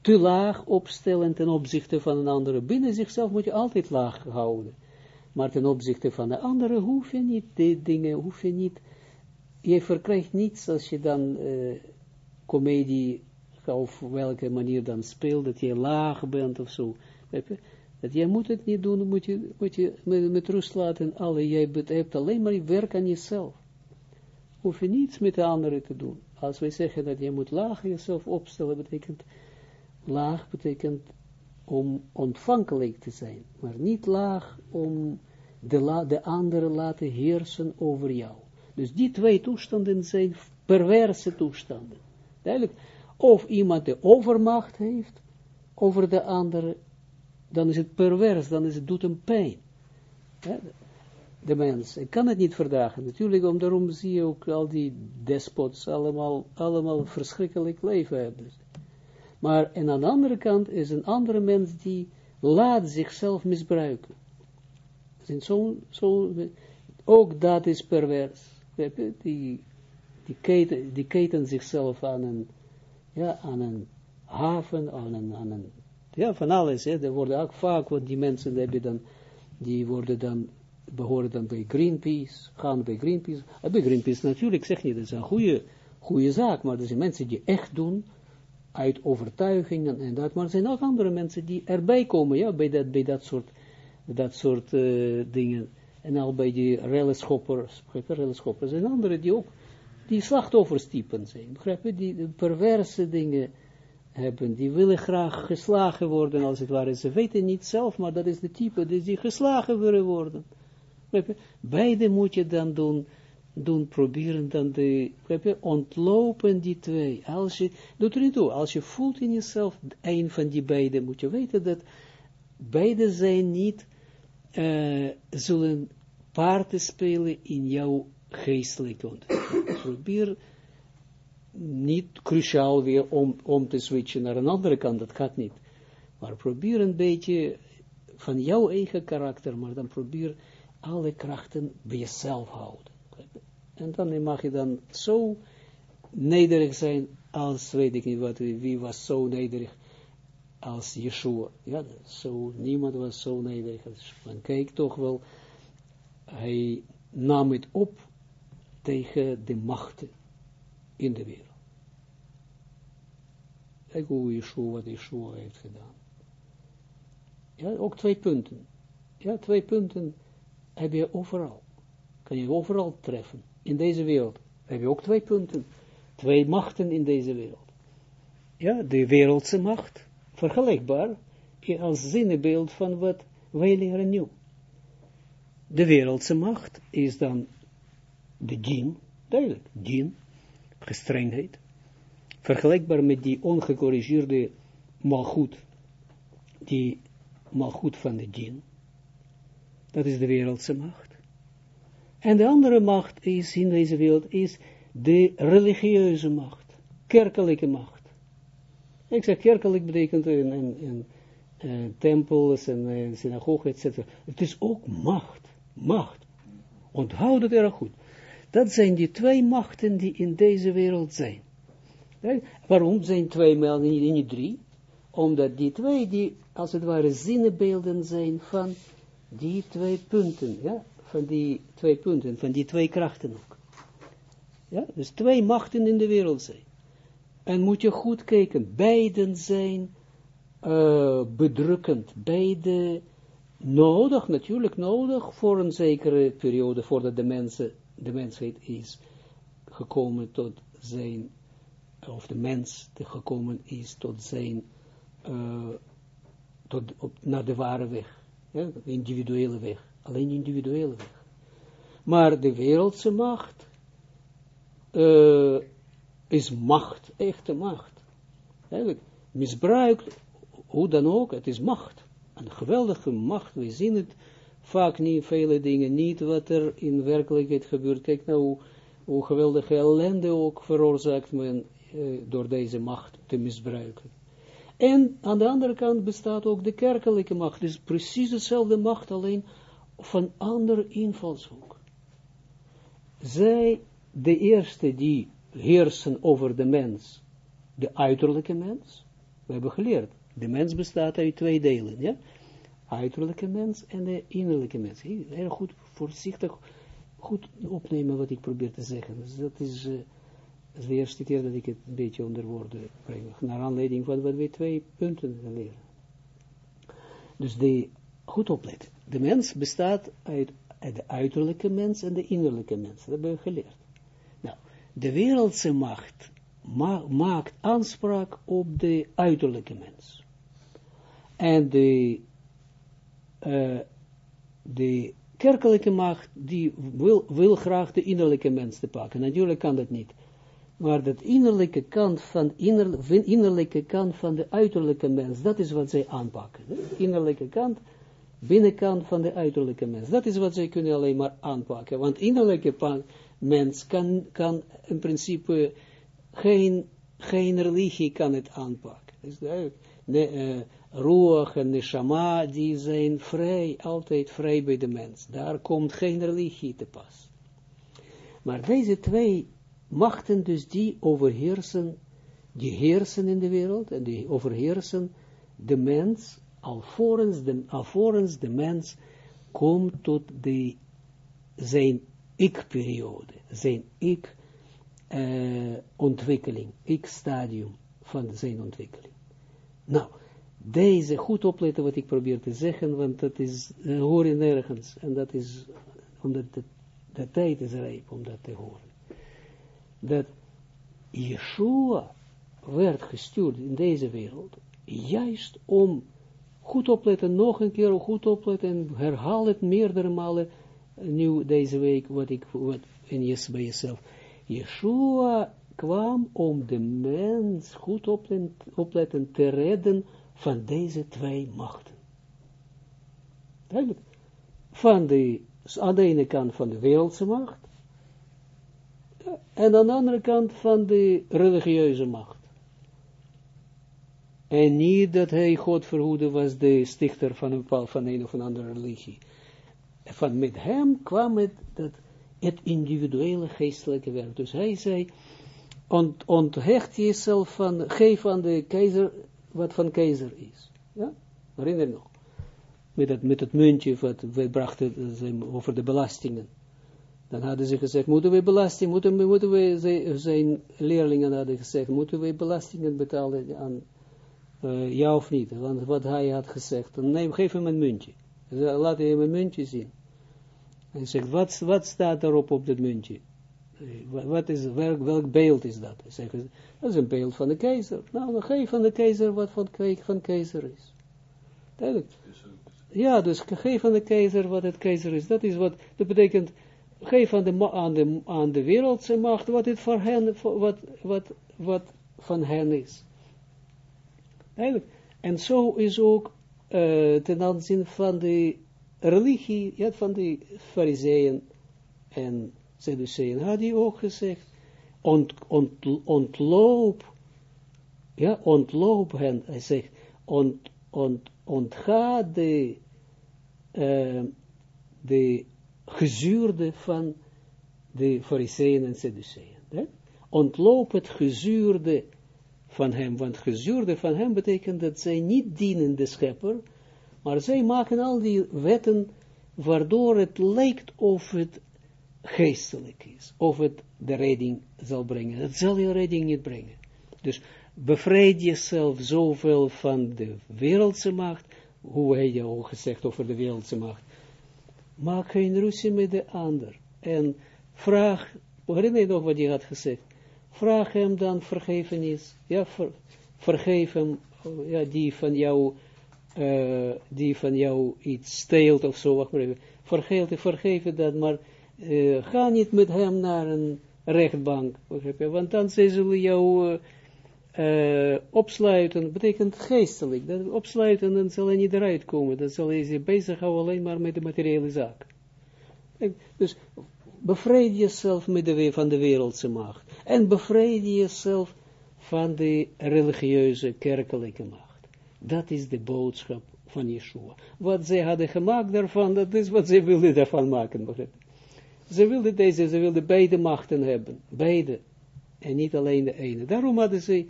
S1: te laag opstellen ten opzichte van een andere. Binnen zichzelf moet je altijd laag houden. Maar ten opzichte van de andere hoef je niet die dingen, hoef je niet, je verkrijgt niets als je dan uh, comedie of welke manier dan speelt, dat je laag bent of zo. Dat jij moet het niet doen, moet je, moet je met, met rust laten, alle, jij hebt alleen maar werk aan jezelf. Hoef je niets met de anderen te doen. Als wij zeggen dat je moet laag jezelf opstellen, betekent, laag betekent om ontvankelijk te zijn, maar niet laag om de, la, de anderen laten heersen over jou. Dus die twee toestanden zijn perverse toestanden. Duidelijk, of iemand de overmacht heeft over de andere, dan is het pervers, dan is het, doet hem pijn. De mens, ik kan het niet verdragen. Natuurlijk, om daarom zie je ook al die despots allemaal, allemaal verschrikkelijk leven hebben. Maar en aan de andere kant is een andere mens die laat zichzelf misbruiken. Ook dat is pervers. Die, die, keten, die keten zichzelf aan een ja, aan een haven, aan een, aan een ja, van alles, er worden ook vaak, want die mensen dan, die worden dan, behoren dan bij Greenpeace, gaan bij Greenpeace, en bij Greenpeace natuurlijk, zeg je, dat is een goede, goede zaak, maar er zijn mensen die echt doen, uit overtuiging en, dat, maar er zijn ook andere mensen die erbij komen, ja, bij dat, bij dat soort, dat soort uh, dingen, en al bij die rellenschoppers, rellenschoppers, en anderen die ook die slachtofferstypen zijn, begrijp je, die perverse dingen hebben, die willen graag geslagen worden, als het ware, ze weten niet zelf, maar dat is de type die, die geslagen willen worden. Beide moet je dan doen, doen proberen dan de, ontlopen die twee. Als je, doet er niet toe, als je voelt in jezelf, een van die beide, moet je weten dat beide zijn niet, uh, zullen parten spelen in jouw geestelijke ontwikkeling. Probeer niet cruciaal weer om, om te switchen naar een andere kant, dat gaat niet. Maar probeer een beetje van jouw eigen karakter, maar dan probeer alle krachten bij jezelf houden. En dan mag je dan zo nederig zijn als, weet ik niet wat, wie was zo nederig als Yeshua. Ja, zo, niemand was zo nederig. Maar kijk toch wel, hij nam het op tegen de machten in de wereld. Kijk hoe Yeshua, wat Yeshua heeft gedaan. Ja, ook twee punten. Ja, twee punten heb je overal. Kan je overal treffen. In deze wereld heb je ook twee punten. Twee machten in deze wereld. Ja, de wereldse macht, vergelijkbaar, als zinnenbeeld van wat wij leren nu. De wereldse macht is dan de dien, duidelijk, dien, gestrengheid, vergelijkbaar met die ongecorrigeerde malgoed, die malgoed van de dien, dat is de wereldse macht. En de andere macht is in deze wereld, is de religieuze macht, kerkelijke macht. Ik zeg kerkelijk betekent in, in, in uh, tempels en uh, synagogen, etc. Het is ook macht, macht. Onthoud het erg goed. Dat zijn die twee machten die in deze wereld zijn. Waarom zijn twee, niet, niet drie? Omdat die twee, die als het ware zinnebeelden zijn van die twee punten, ja, van die twee punten, van die twee krachten ook. Ja, dus twee machten in de wereld zijn. En moet je goed kijken, beiden zijn uh, bedrukkend, beide nodig, natuurlijk nodig, voor een zekere periode, voordat de, mensen, de mensheid is gekomen tot zijn, of de mens gekomen is tot zijn, uh, tot, op, naar de ware weg, ja, de individuele weg, alleen individuele weg. Maar de wereldse macht uh, is macht, echte macht. Eigenlijk misbruikt, hoe dan ook, het is macht een geweldige macht. We zien het vaak niet, vele dingen niet, wat er in werkelijkheid gebeurt. Kijk nou, hoe, geweldige ellende ook veroorzaakt men eh, door deze macht te misbruiken. En aan de andere kant bestaat ook de kerkelijke macht. Dus precies dezelfde macht, alleen van ander invalshoek. Zij, de eerste die heersen over de mens, de uiterlijke mens, we hebben geleerd, de mens bestaat uit twee delen, ja. Uiterlijke mens en de innerlijke mens. Heel goed, voorzichtig, goed opnemen wat ik probeer te zeggen. Dus dat is, uh, is de eerste keer dat ik het een beetje onder woorden breng. Naar aanleiding van wat we twee punten leren. Dus de, goed opletten. De mens bestaat uit, de uiterlijke mens en de innerlijke mens. Dat hebben we geleerd. Nou, de wereldse macht maakt aanspraak op de uiterlijke mens. En de, uh, de kerkelijke macht, die wil, wil graag de innerlijke mens te pakken. Natuurlijk kan dat niet. Maar dat innerlijke kant van, inner, innerlijke kant van de uiterlijke mens, dat is wat zij aanpakken. De innerlijke kant, binnenkant van de uiterlijke mens. Dat is wat zij kunnen alleen maar aanpakken. Want innerlijke mens kan, kan in principe geen, geen religie kan het aanpakken. Dus, uh, Ruach en Neshama, die zijn vrij, altijd vrij bij de mens. Daar komt geen religie te pas. Maar deze twee machten dus die overheersen, die heersen in de wereld, en die overheersen de mens, alvorens de, alvorens de mens komt tot de, zijn ik-periode, zijn ik-ontwikkeling, uh, ik-stadium van zijn ontwikkeling. Nou, deze goed opletten wat ik probeer te zeggen, want dat is, uh, hoor je nergens. En dat is, omdat de, de tijd is rijp om dat te horen. Dat Yeshua werd gestuurd in deze wereld, juist om goed opletten, nog een keer goed opletten, en herhaal het meerdere malen, nu deze week, wat ik, wat in je, bij jezelf. Yeshua kwam om de mens goed opletten, opletten te redden van deze twee machten. Van de, aan de ene kant van de wereldse macht, en aan de andere kant van de religieuze macht. En niet dat hij, God verhoede, was de stichter van een bepaald, van een of andere religie. Van met hem kwam het, dat, het individuele geestelijke werk. Dus hij zei, ont, onthecht jezelf van, geef aan de keizer wat van keizer is. Ja, herinner nog? Met het, met het muntje wat wij brachten over de belastingen. Dan hadden ze gezegd, moeten we belasting, moeten moeten we zijn leerlingen hadden gezegd, moeten we belastingen betalen aan uh, ja of niet? Want wat hij had gezegd, neem, geef hem een muntje. Laat hem een muntje zien. En zegt, wat, wat staat daarop op dat muntje? Wat is, welk, beeld is dat? Zegt, dat is een beeld van de keizer. Nou, geef van de keizer wat van, van keizer is. Duidelijk. Ja, dus geef aan de keizer wat het keizer is. Dat is wat, dat betekent, geef aan de, aan de, aan de wereldse macht wat het voor hen, wat, wat, wat van hen is. En zo is ook uh, ten aanzien van de religie, ja, van de fariseeën en Sadduceeën, had hij ook gezegd, ont, ont, ontloop, ja, ontloop hen, hij zegt, ont, ont, ontga de, uh, de gezuurde van de fariseeën en Sadduceeën. Ontloop het gezuurde van hem, want gezuurde van hem betekent dat zij niet dienen de schepper, maar zij maken al die wetten waardoor het lijkt of het geestelijk is, of het de redding zal brengen. Dat zal je redding niet brengen. Dus bevrijd jezelf zoveel van de wereldse macht, hoe hij je al gezegd over de wereldse macht. Maak geen ruzie met de ander. En vraag, herinner je nog wat je had gezegd? Vraag hem dan vergevenis, ja, ver, vergeef hem, ja, die van jou, uh, die van jou iets steelt of zo, wacht vergeef, vergeef dat, maar uh, ga niet met hem naar een rechtbank, want dan ze zullen jou uh, opsluiten, betekent geestelijk, dat opsluiten, dan zal hij niet eruit komen, dan zal hij zich bezighouden alleen maar met de materiële zaak. Dus bevrijd jezelf met de, van de wereldse macht. En bevrijd jezelf van de religieuze, kerkelijke macht. Dat is de boodschap van Yeshua. Wat zij hadden gemaakt daarvan, dat is wat zij wilden daarvan maken. Ze wilden deze, ze wilden beide machten hebben. Beide. En niet alleen de ene. Daarom hadden ze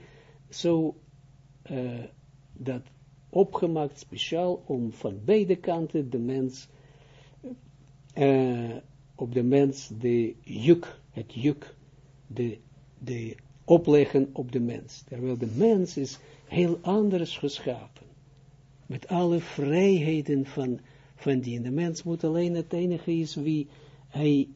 S1: zo uh, dat opgemaakt, speciaal om van beide kanten de mens uh, op de mens de juk, het juk, de, de opleggen op de mens. Terwijl de mens is heel anders geschapen. Met alle vrijheden van, van die. De mens moet alleen het enige is wie hij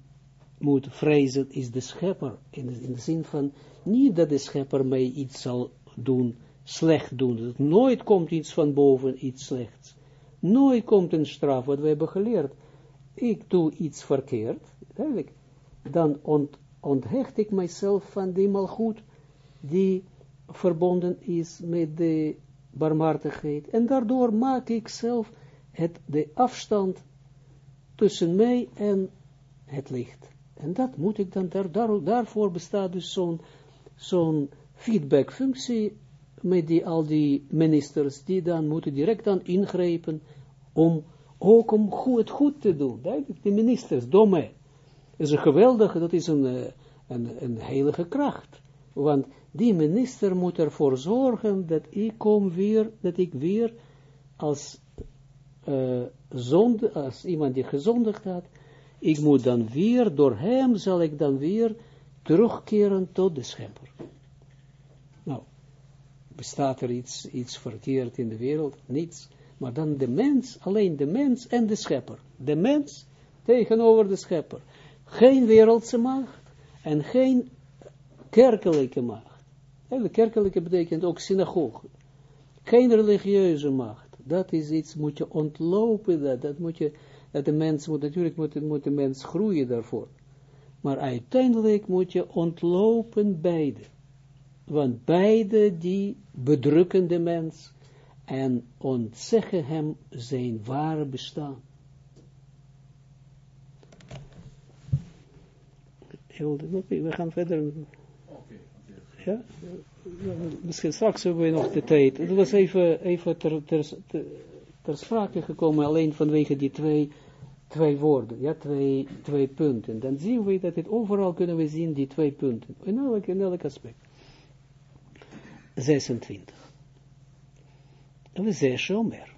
S1: moet vrezen, is de schepper. In de, in de zin van, niet dat de schepper mij iets zal doen, slecht doen. Nooit komt iets van boven, iets slechts. Nooit komt een straf, wat we hebben geleerd ik doe iets verkeerd, duidelijk, dan ont, onthecht ik mijzelf van die malgoed die verbonden is met de barmhartigheid. En daardoor maak ik zelf het, de afstand tussen mij en het licht. En dat moet ik dan, daar, daar, daarvoor bestaat dus zo'n zo'n feedbackfunctie met die, al die ministers, die dan moeten direct dan ingrijpen om ook om goed, het goed te doen. De ministers, domme, is een geweldige, dat is een, eh, een, een heilige kracht. Want die minister moet ervoor zorgen dat ik kom weer, dat ik weer als, uh, zonde, als iemand die gezondigd had, ik moet dan weer, door hem zal ik dan weer terugkeren tot de schepper. Nou, bestaat er iets, iets verkeerd in de wereld? Niets maar dan de mens, alleen de mens en de schepper. De mens tegenover de schepper. Geen wereldse macht en geen kerkelijke macht. de kerkelijke betekent ook synagoge. Geen religieuze macht. Dat is iets, moet je ontlopen, dat, dat moet je, dat de mens moet, natuurlijk moet, moet de mens groeien daarvoor. Maar uiteindelijk moet je ontlopen beide. Want beide die bedrukken de mens en ontzeggen hem zijn ware bestaan. We gaan verder. Ja? Misschien straks hebben we nog de tijd. Het was even, even ter, ter, ter, sprake gekomen, alleen vanwege die twee, twee woorden, ja, twee, twee punten. Dan zien we dat het overal kunnen we zien, die twee punten, in elk, in elk aspect. 26. We zeggen Shomer.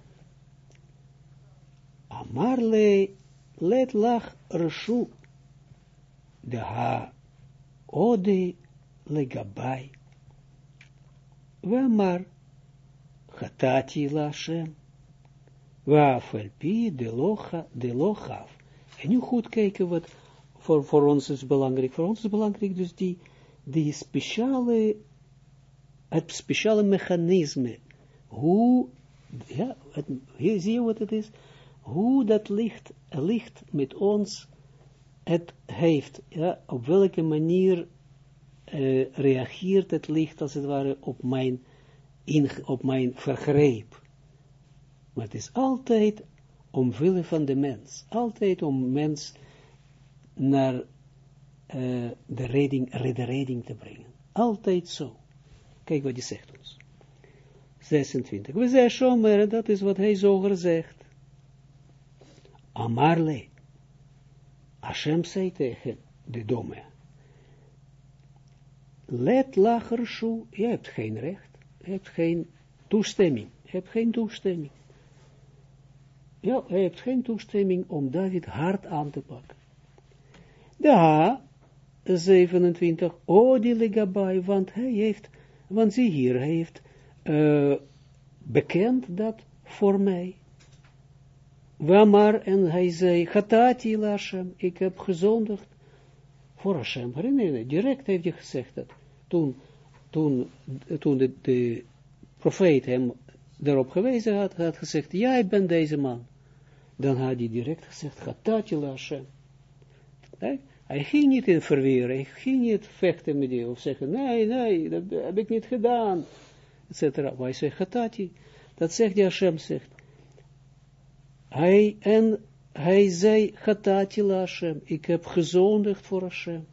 S1: Amarle let lach reshu de ha ode legabai. Wamar chatati la Hashem. Wafelpi de locha de lochav. En nu goed kijken wat voor, voor ons is belangrijk. Voor ons is belangrijk dus die, die speciale, het speciale mechanisme. Hoe, ja, het, hier zie je wat het is. Hoe dat licht, licht met ons het heeft, ja, op welke manier uh, reageert het licht als het ware op mijn, in, op mijn vergreep. Maar het is altijd omwille van de mens, altijd om mens naar uh, de, reding te brengen. Altijd zo. Kijk wat hij zegt ons. 26. We zeggen Shomer, dat is wat hij zoger zegt. Amarle. Hashem zei tegen de domme. Let lacher shu, je hebt geen recht, je hebt geen toestemming, je hebt geen toestemming. Ja, je hebt geen toestemming om David hard aan te pakken. Da, 27, die legabai, want hij heeft, want zie hier, hij heeft uh, bekend dat voor mij. Wamar, en hij zei, Gatati Lashem, ik heb gezondigd voor Hashem. Direct heeft hij gezegd dat. Toen, toen, toen de, de profeet hem daarop gewezen had, had gezegd, jij bent deze man. Dan had hij direct gezegd, Gatati Lashem. Hij ging niet in verweer, hij ging niet vechten met je, of zeggen, nee, nee, dat heb ik niet gedaan, etc. Maar hij zegt, Gatati, dat zegt die Hashem, zegt. Hij, en hij zei, Gatati Hashem, ik heb gezondigd voor Hashem.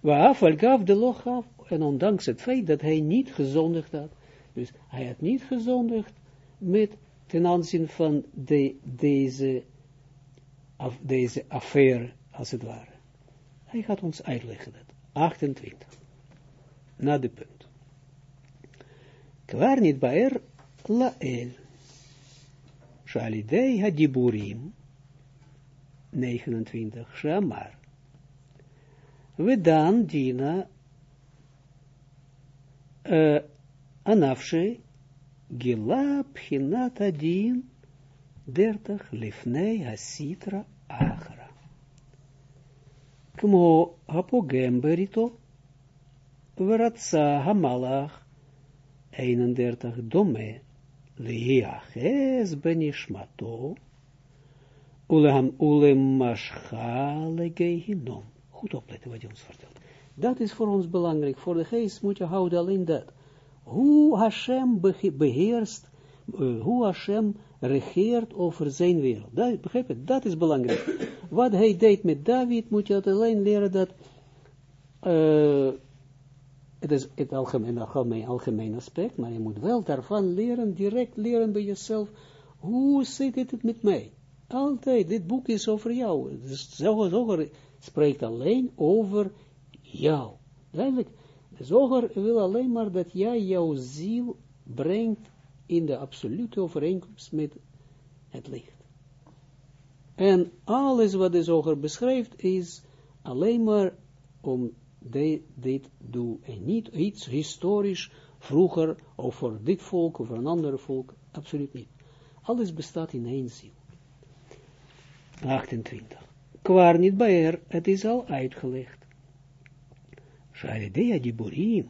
S1: Waafal gaf de loch af, en ondanks het feit dat hij niet gezondigd had, dus hij had niet gezondigd met ten aanzien van de, deze, deze affaire, als het ware. Hij gaat ons uitleggen dat. 28. Na de punt. Klaar niet bij er. Shalidei hadiburim, 29, Shamar. We dan dina uh, anafshe gila pchinat adin 30 lifnei hasitra achra. Kmo apogem berito, veratsa hamalach 31 dome ulem, ulem mascha legehinom. Goed opletten wat hij ons vertelt. Dat is voor ons belangrijk. Voor de geest moet je houden alleen dat. Hoe Hashem beheerst, uh, hoe Hashem regeert over zijn wereld. Dat, begrijp je? Dat is belangrijk. Wat hij deed met David, moet je alleen leren dat uh, het is het algemeen, algemeen, aspect, maar je moet wel daarvan leren, direct leren bij jezelf, hoe zit het met mij? Altijd, dit boek is over jou. Dus Zoger spreekt alleen over jou. Duidelijk, de Zoger wil alleen maar dat jij jouw ziel brengt in de absolute overeenkomst met het licht. En alles wat de Zoger beschrijft is alleen maar om de, dit doe en niet iets historisch vroeger over dit volk of een ander volk, absoluut niet. Alles bestaat in één ziel. 28. Kwaar niet bij er, het is al uitgelegd. Shaledea Diburim,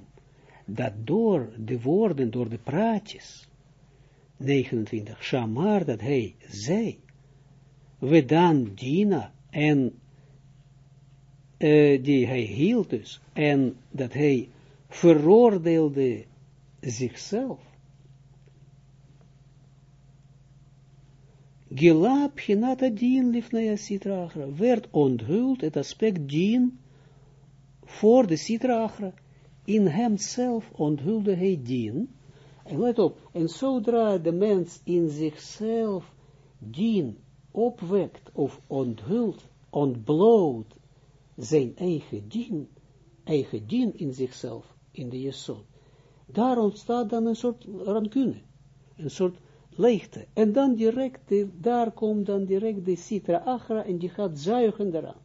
S1: dat door de woorden, door de praatjes, 29, Shamar, dat hij zei, we dan Dina, en uh, die hij hield dus, en dat hij veroordeelde zichzelf. Gilab hinata dien lifnei sitra werd onthuld het aspect dien voor de sitra In hemzelf onthulde hij dien. En let op, en zodra de mens in zichzelf dien opwekt of onthult, ontbloot zijn eigen dien, eigen dien in zichzelf, in de jesot, daar ontstaat dan een soort rancune, een soort leegte. En dan direct, daar komt dan direct de citra agra en die gaat zuigen eraan.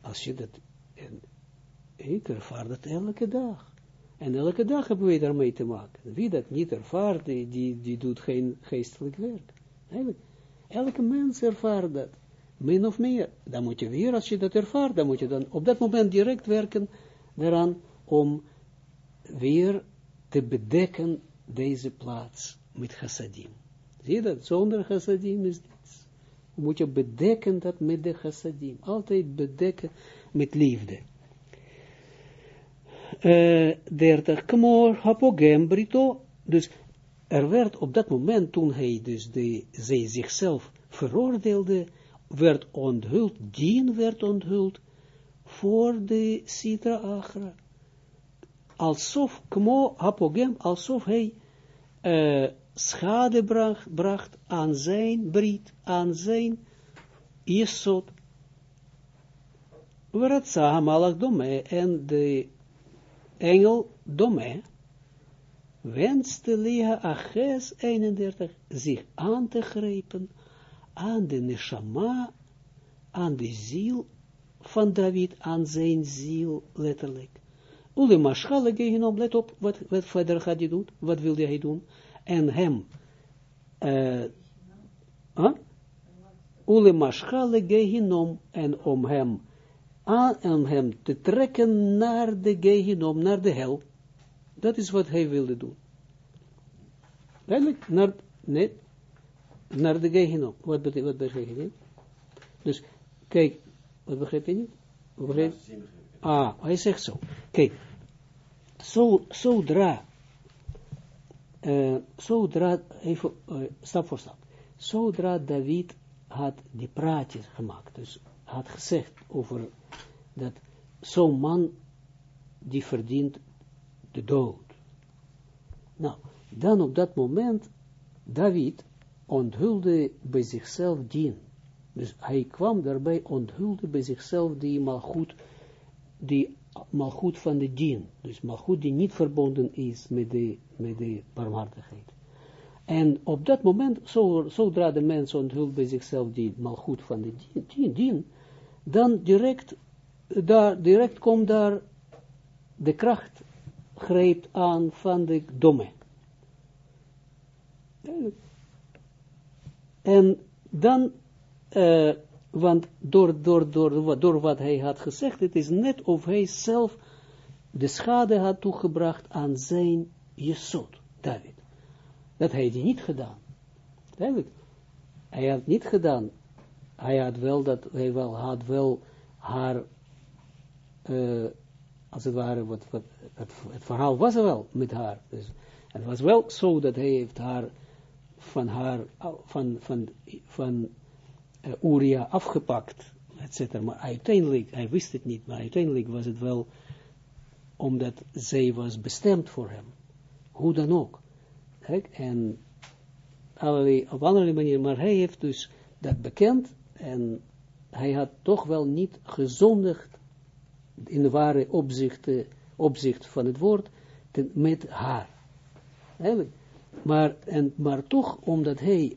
S1: Als je dat, en ik ervaar dat elke dag. En elke dag hebben we daarmee te maken. Wie dat niet ervaart, die, die, doet geen geestelijk werk. Elke mens ervaart dat. Min of meer. Dan moet je weer, als je dat ervaart, dan moet je dan op dat moment direct werken daaraan om weer te bedekken deze plaats met chassadim. Zie je dat? Zonder chassadim is niets. Moet je bedekken dat met de chassadim. Altijd bedekken met liefde. Uh, 30. Kmor hapogem brito. Dus er werd op dat moment, toen hij dus de, zij zichzelf veroordeelde, werd onthuld, dien werd onthuld, voor de Sitra Achra. Alsof, kmo apogem, alsof hij uh, schade bracht, aan zijn briet, aan zijn Jesod. Weratza malach dome, en de engel dome, wenste Lea Aches 31 zich aan te grijpen aan de neshama, aan de ziel van David, aan zijn ziel, letterlijk. Ule maschale gehinom, let op, wat, wat verder gaat hij doen, wat wilde hij doen, en hem, uh, huh? Ule maschale gehinom, en om hem, aan, hem te trekken naar de gehinom, naar de hel, dat is wat hij wilde doen. Eigenlijk, naar, nee, naar de Gehinom. Wat betekent, wat begrijp je Dus, kijk, wat begrijp je niet? Begrijp Ah, hij zegt zo. Kijk, zo, zodra, uh, zodra, even, uh, stap voor stap, zodra David had die praatjes gemaakt, dus had gezegd over dat zo'n man die verdient de dood. Nou, dan op dat moment, David onthulde bij zichzelf dien. Dus hij kwam daarbij, onthulde bij zichzelf die malgoed, die malgoed van de dien. Dus malgoed die niet verbonden is met de, met de barmhartigheid. En op dat moment, zo, zodra de mens onthult bij zichzelf die malgoed van de dien, dien, dan direct, daar, direct komt daar de kracht greep aan van de domme. En dan, uh, want door, door, door, door wat hij had gezegd, het is net of hij zelf de schade had toegebracht aan zijn Jesod, David. Dat hij die niet gedaan. Duidelijk. Hij had niet gedaan. Hij had wel dat, hij wel, had wel haar, uh, als het ware, wat, het, het, verhaal was er wel met haar. Dus het was wel zo dat hij heeft haar van haar, van, van, van uh, Uria afgepakt, etc. Maar uiteindelijk, hij wist het niet, maar uiteindelijk was het wel omdat zij was bestemd voor hem. Hoe dan ook. En allerlei, op andere manier, maar hij heeft dus dat bekend en hij had toch wel niet gezondigd in de ware opzicht, opzicht van het woord met haar. Eigenlijk, maar, en, maar toch, omdat hij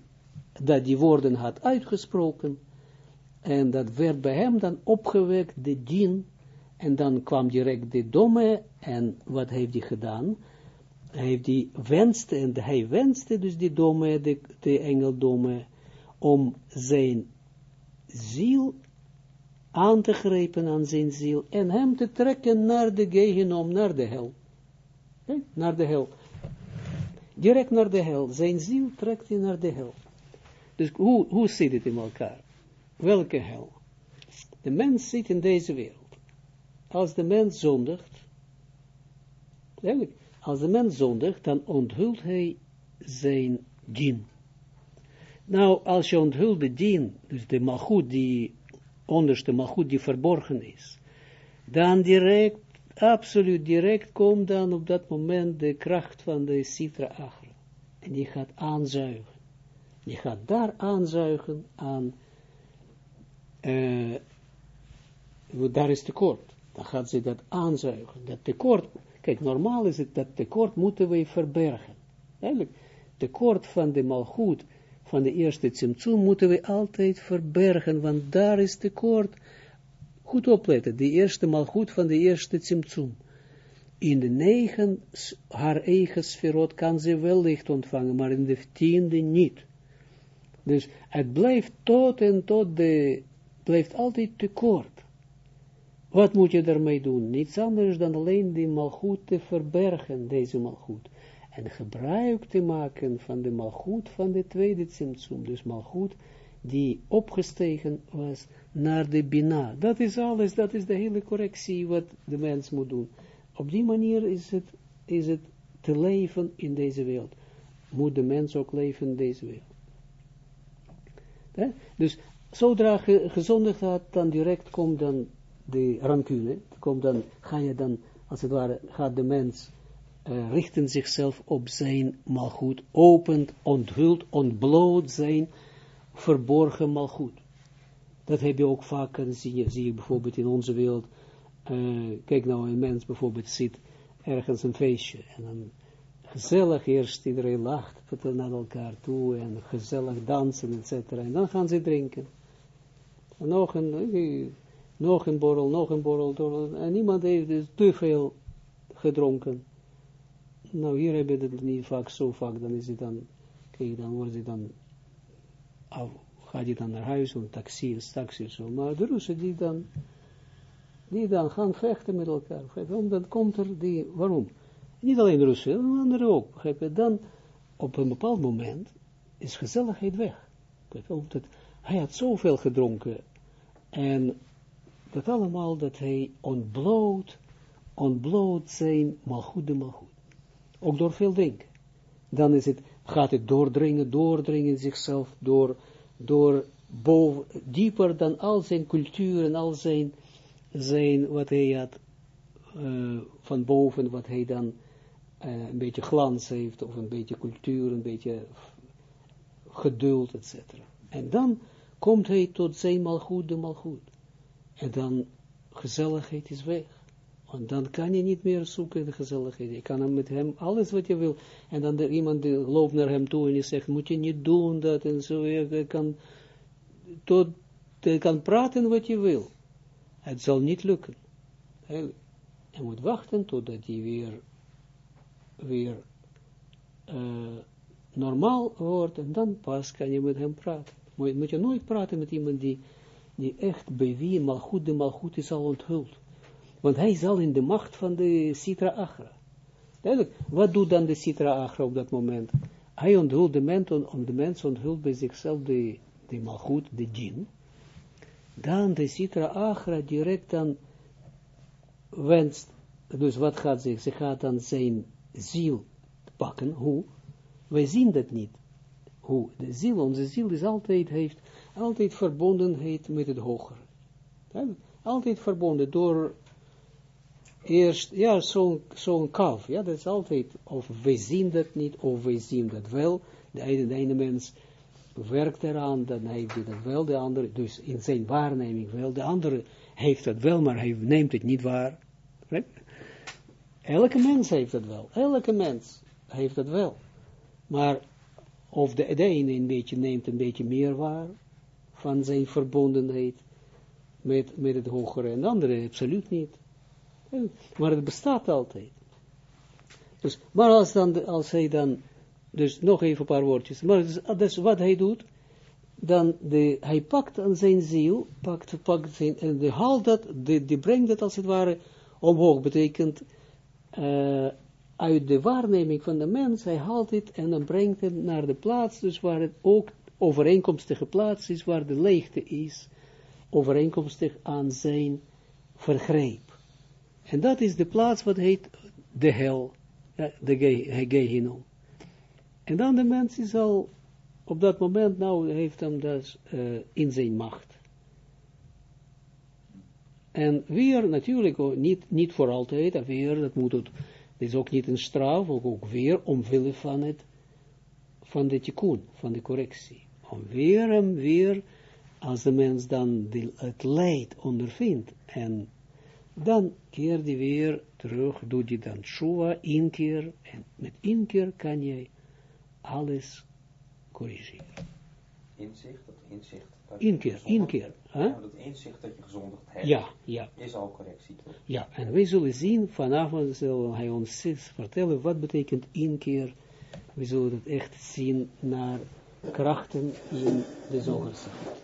S1: dat die woorden had uitgesproken, en dat werd bij hem dan opgewekt, de dien, en dan kwam direct de domme, en wat heeft hij gedaan? Hij heeft die wenste, en hij wenste dus die domme, de, de om zijn ziel aan te grijpen aan zijn ziel, en hem te trekken naar de gehenom, naar de hel. Naar de hel direct naar de hel. Zijn ziel trekt hij naar de hel. Dus hoe, hoe zit het in elkaar? Welke hel? De mens zit in deze wereld. Als de mens zondigt, als de mens zondigt, dan onthult hij zijn dien. Nou, als je onthult de dien, dus de malgoed, die onderste malgoed die verborgen is, dan direct, absoluut direct, komt dan op dat moment de kracht van de Sitra Achra. En die gaat aanzuigen. Die gaat daar aanzuigen aan, uh, daar is tekort. Dan gaat ze dat aanzuigen. Dat tekort, kijk, normaal is het dat tekort moeten we verbergen. Eigenlijk, tekort van de malgoed, van de eerste tsimtsum, moeten we altijd verbergen, want daar is tekort. Goed opletten, de eerste malgoed van de eerste tsimtsum. In de negen, haar eigen sferot kan ze wel licht ontvangen, maar in de tiende niet. Dus het blijft tot en tot de, blijft altijd tekort. Wat moet je daarmee doen? Niets anders dan alleen die malgoed te verbergen, deze malgoed. En gebruik te maken van de malgoed van de tweede tsimtsum. Dus malgoed die opgestegen was naar de bina. Dat is alles, dat is de hele correctie wat de mens moet doen. Op die manier is het, is het te leven in deze wereld. Moet de mens ook leven in deze wereld. Dus zodra je gezondigd had, dan direct komt dan de rancune, komt dan, ga je dan, als het ware, gaat de mens uh, richten zichzelf op zijn malgoed, opent, onthult, ontbloot zijn verborgen malgoed. Dat heb je ook vaak, zie je, zie je bijvoorbeeld in onze wereld, uh, kijk nou, een mens bijvoorbeeld zit ergens een feestje, en dan gezellig eerst, iedereen lacht naar elkaar toe, en gezellig dansen, et cetera, en dan gaan ze drinken. En nog een, nog een borrel, nog een borrel, en niemand heeft dus te veel gedronken. Nou, hier hebben we het niet vaak, zo vaak, dan is het dan, kijk, dan wordt het dan, af, gaat hij dan naar huis, een taxi, een taxi, zo, maar de Russen die dan, die dan gaan vechten met elkaar, dan komt er die, waarom? Niet alleen Russen, maar anderen ook, dan, op een bepaald moment, is gezelligheid weg, omdat hij had zoveel gedronken, en dat allemaal dat hij ontbloot, ontbloot zijn malgoed de malgoed. Ook door veel drinken. Dan is het, gaat het doordringen, doordringen zichzelf, door, door boven, dieper dan al zijn cultuur en al zijn, zijn wat hij had, uh, van boven, wat hij dan uh, een beetje glans heeft, of een beetje cultuur, een beetje geduld, etc. En dan komt hij tot zijn malgoed de malgoed. En dan gezelligheid is weg. Want dan kan je niet meer zoeken de gezelligheid. Je kan met hem alles wat je wil. En dan er iemand die loopt naar hem toe en je zegt, moet je niet doen dat en zo. Je kan, tot, je kan praten wat je wil. Het zal niet lukken. Je moet wachten totdat hij weer, weer uh, normaal wordt. En dan pas kan je met hem praten. Moet, moet je nooit praten met iemand die die echt bij wie malgoed de malgoed is al onthuld. Want hij zal in de macht van de Sitra Achra. Duidelijk, wat doet dan de Sitra Achra op dat moment? Hij onthult de mens, on, de mens onthult bij zichzelf de, de malgoed, de djinn. Dan de Sitra Achra direct dan wenst, dus wat gaat ze? Ze gaat dan zijn ziel pakken. Hoe? Wij zien dat niet. Hoe? De ziel, onze ziel is altijd, heeft altijd verbondenheid met het hogere. Altijd verbonden door eerst, ja, zo'n zo kalf, ja, dat is altijd, of wij zien dat niet, of wij zien dat wel, de ene, de ene mens werkt eraan, dan heeft hij dat wel, de andere, dus in zijn waarneming wel, de andere heeft dat wel, maar hij neemt het niet waar. Elke mens heeft dat wel, elke mens heeft dat wel. Maar of de, de ene een beetje neemt een beetje meer waar, van zijn verbondenheid met, met het hogere en de andere absoluut niet. Maar het bestaat altijd. Dus, maar als, dan, als hij dan, dus nog even een paar woordjes, maar dus, dus wat hij doet, dan de, hij pakt aan zijn ziel, pakt, pakt zijn, en de haalt dat, de, die brengt dat als het ware omhoog, betekent uh, uit de waarneming van de mens, hij haalt het en dan brengt het naar de plaats, dus waar het ook overeenkomstige plaats is waar de leegte is, overeenkomstig aan zijn vergreep. En dat is de plaats wat heet de hel, de Gehinom. En dan de mens is al op dat moment, nou heeft hem dat uh, in zijn macht. En weer natuurlijk, niet, niet voor altijd, weer, dat moet het, is ook niet een straf, ook, weer omwille van het, van de tikkun, van de correctie. Om weer en weer, als de mens dan het leid ondervindt, en dan keert hij weer terug, doet hij dan shua, inkeer, en met inkeer kan je alles corrigeren.
S2: Inzicht, dat inzicht. Dat
S1: inkeer, inkeer.
S2: Ja, dat inzicht dat je gezondigd hebt,
S1: ja, ja.
S2: is al correctie toch?
S1: Ja, en wij zullen zien, vanavond zal hij ons vertellen, wat betekent inkeer. We zullen het echt zien naar krachten in de zogerzegd.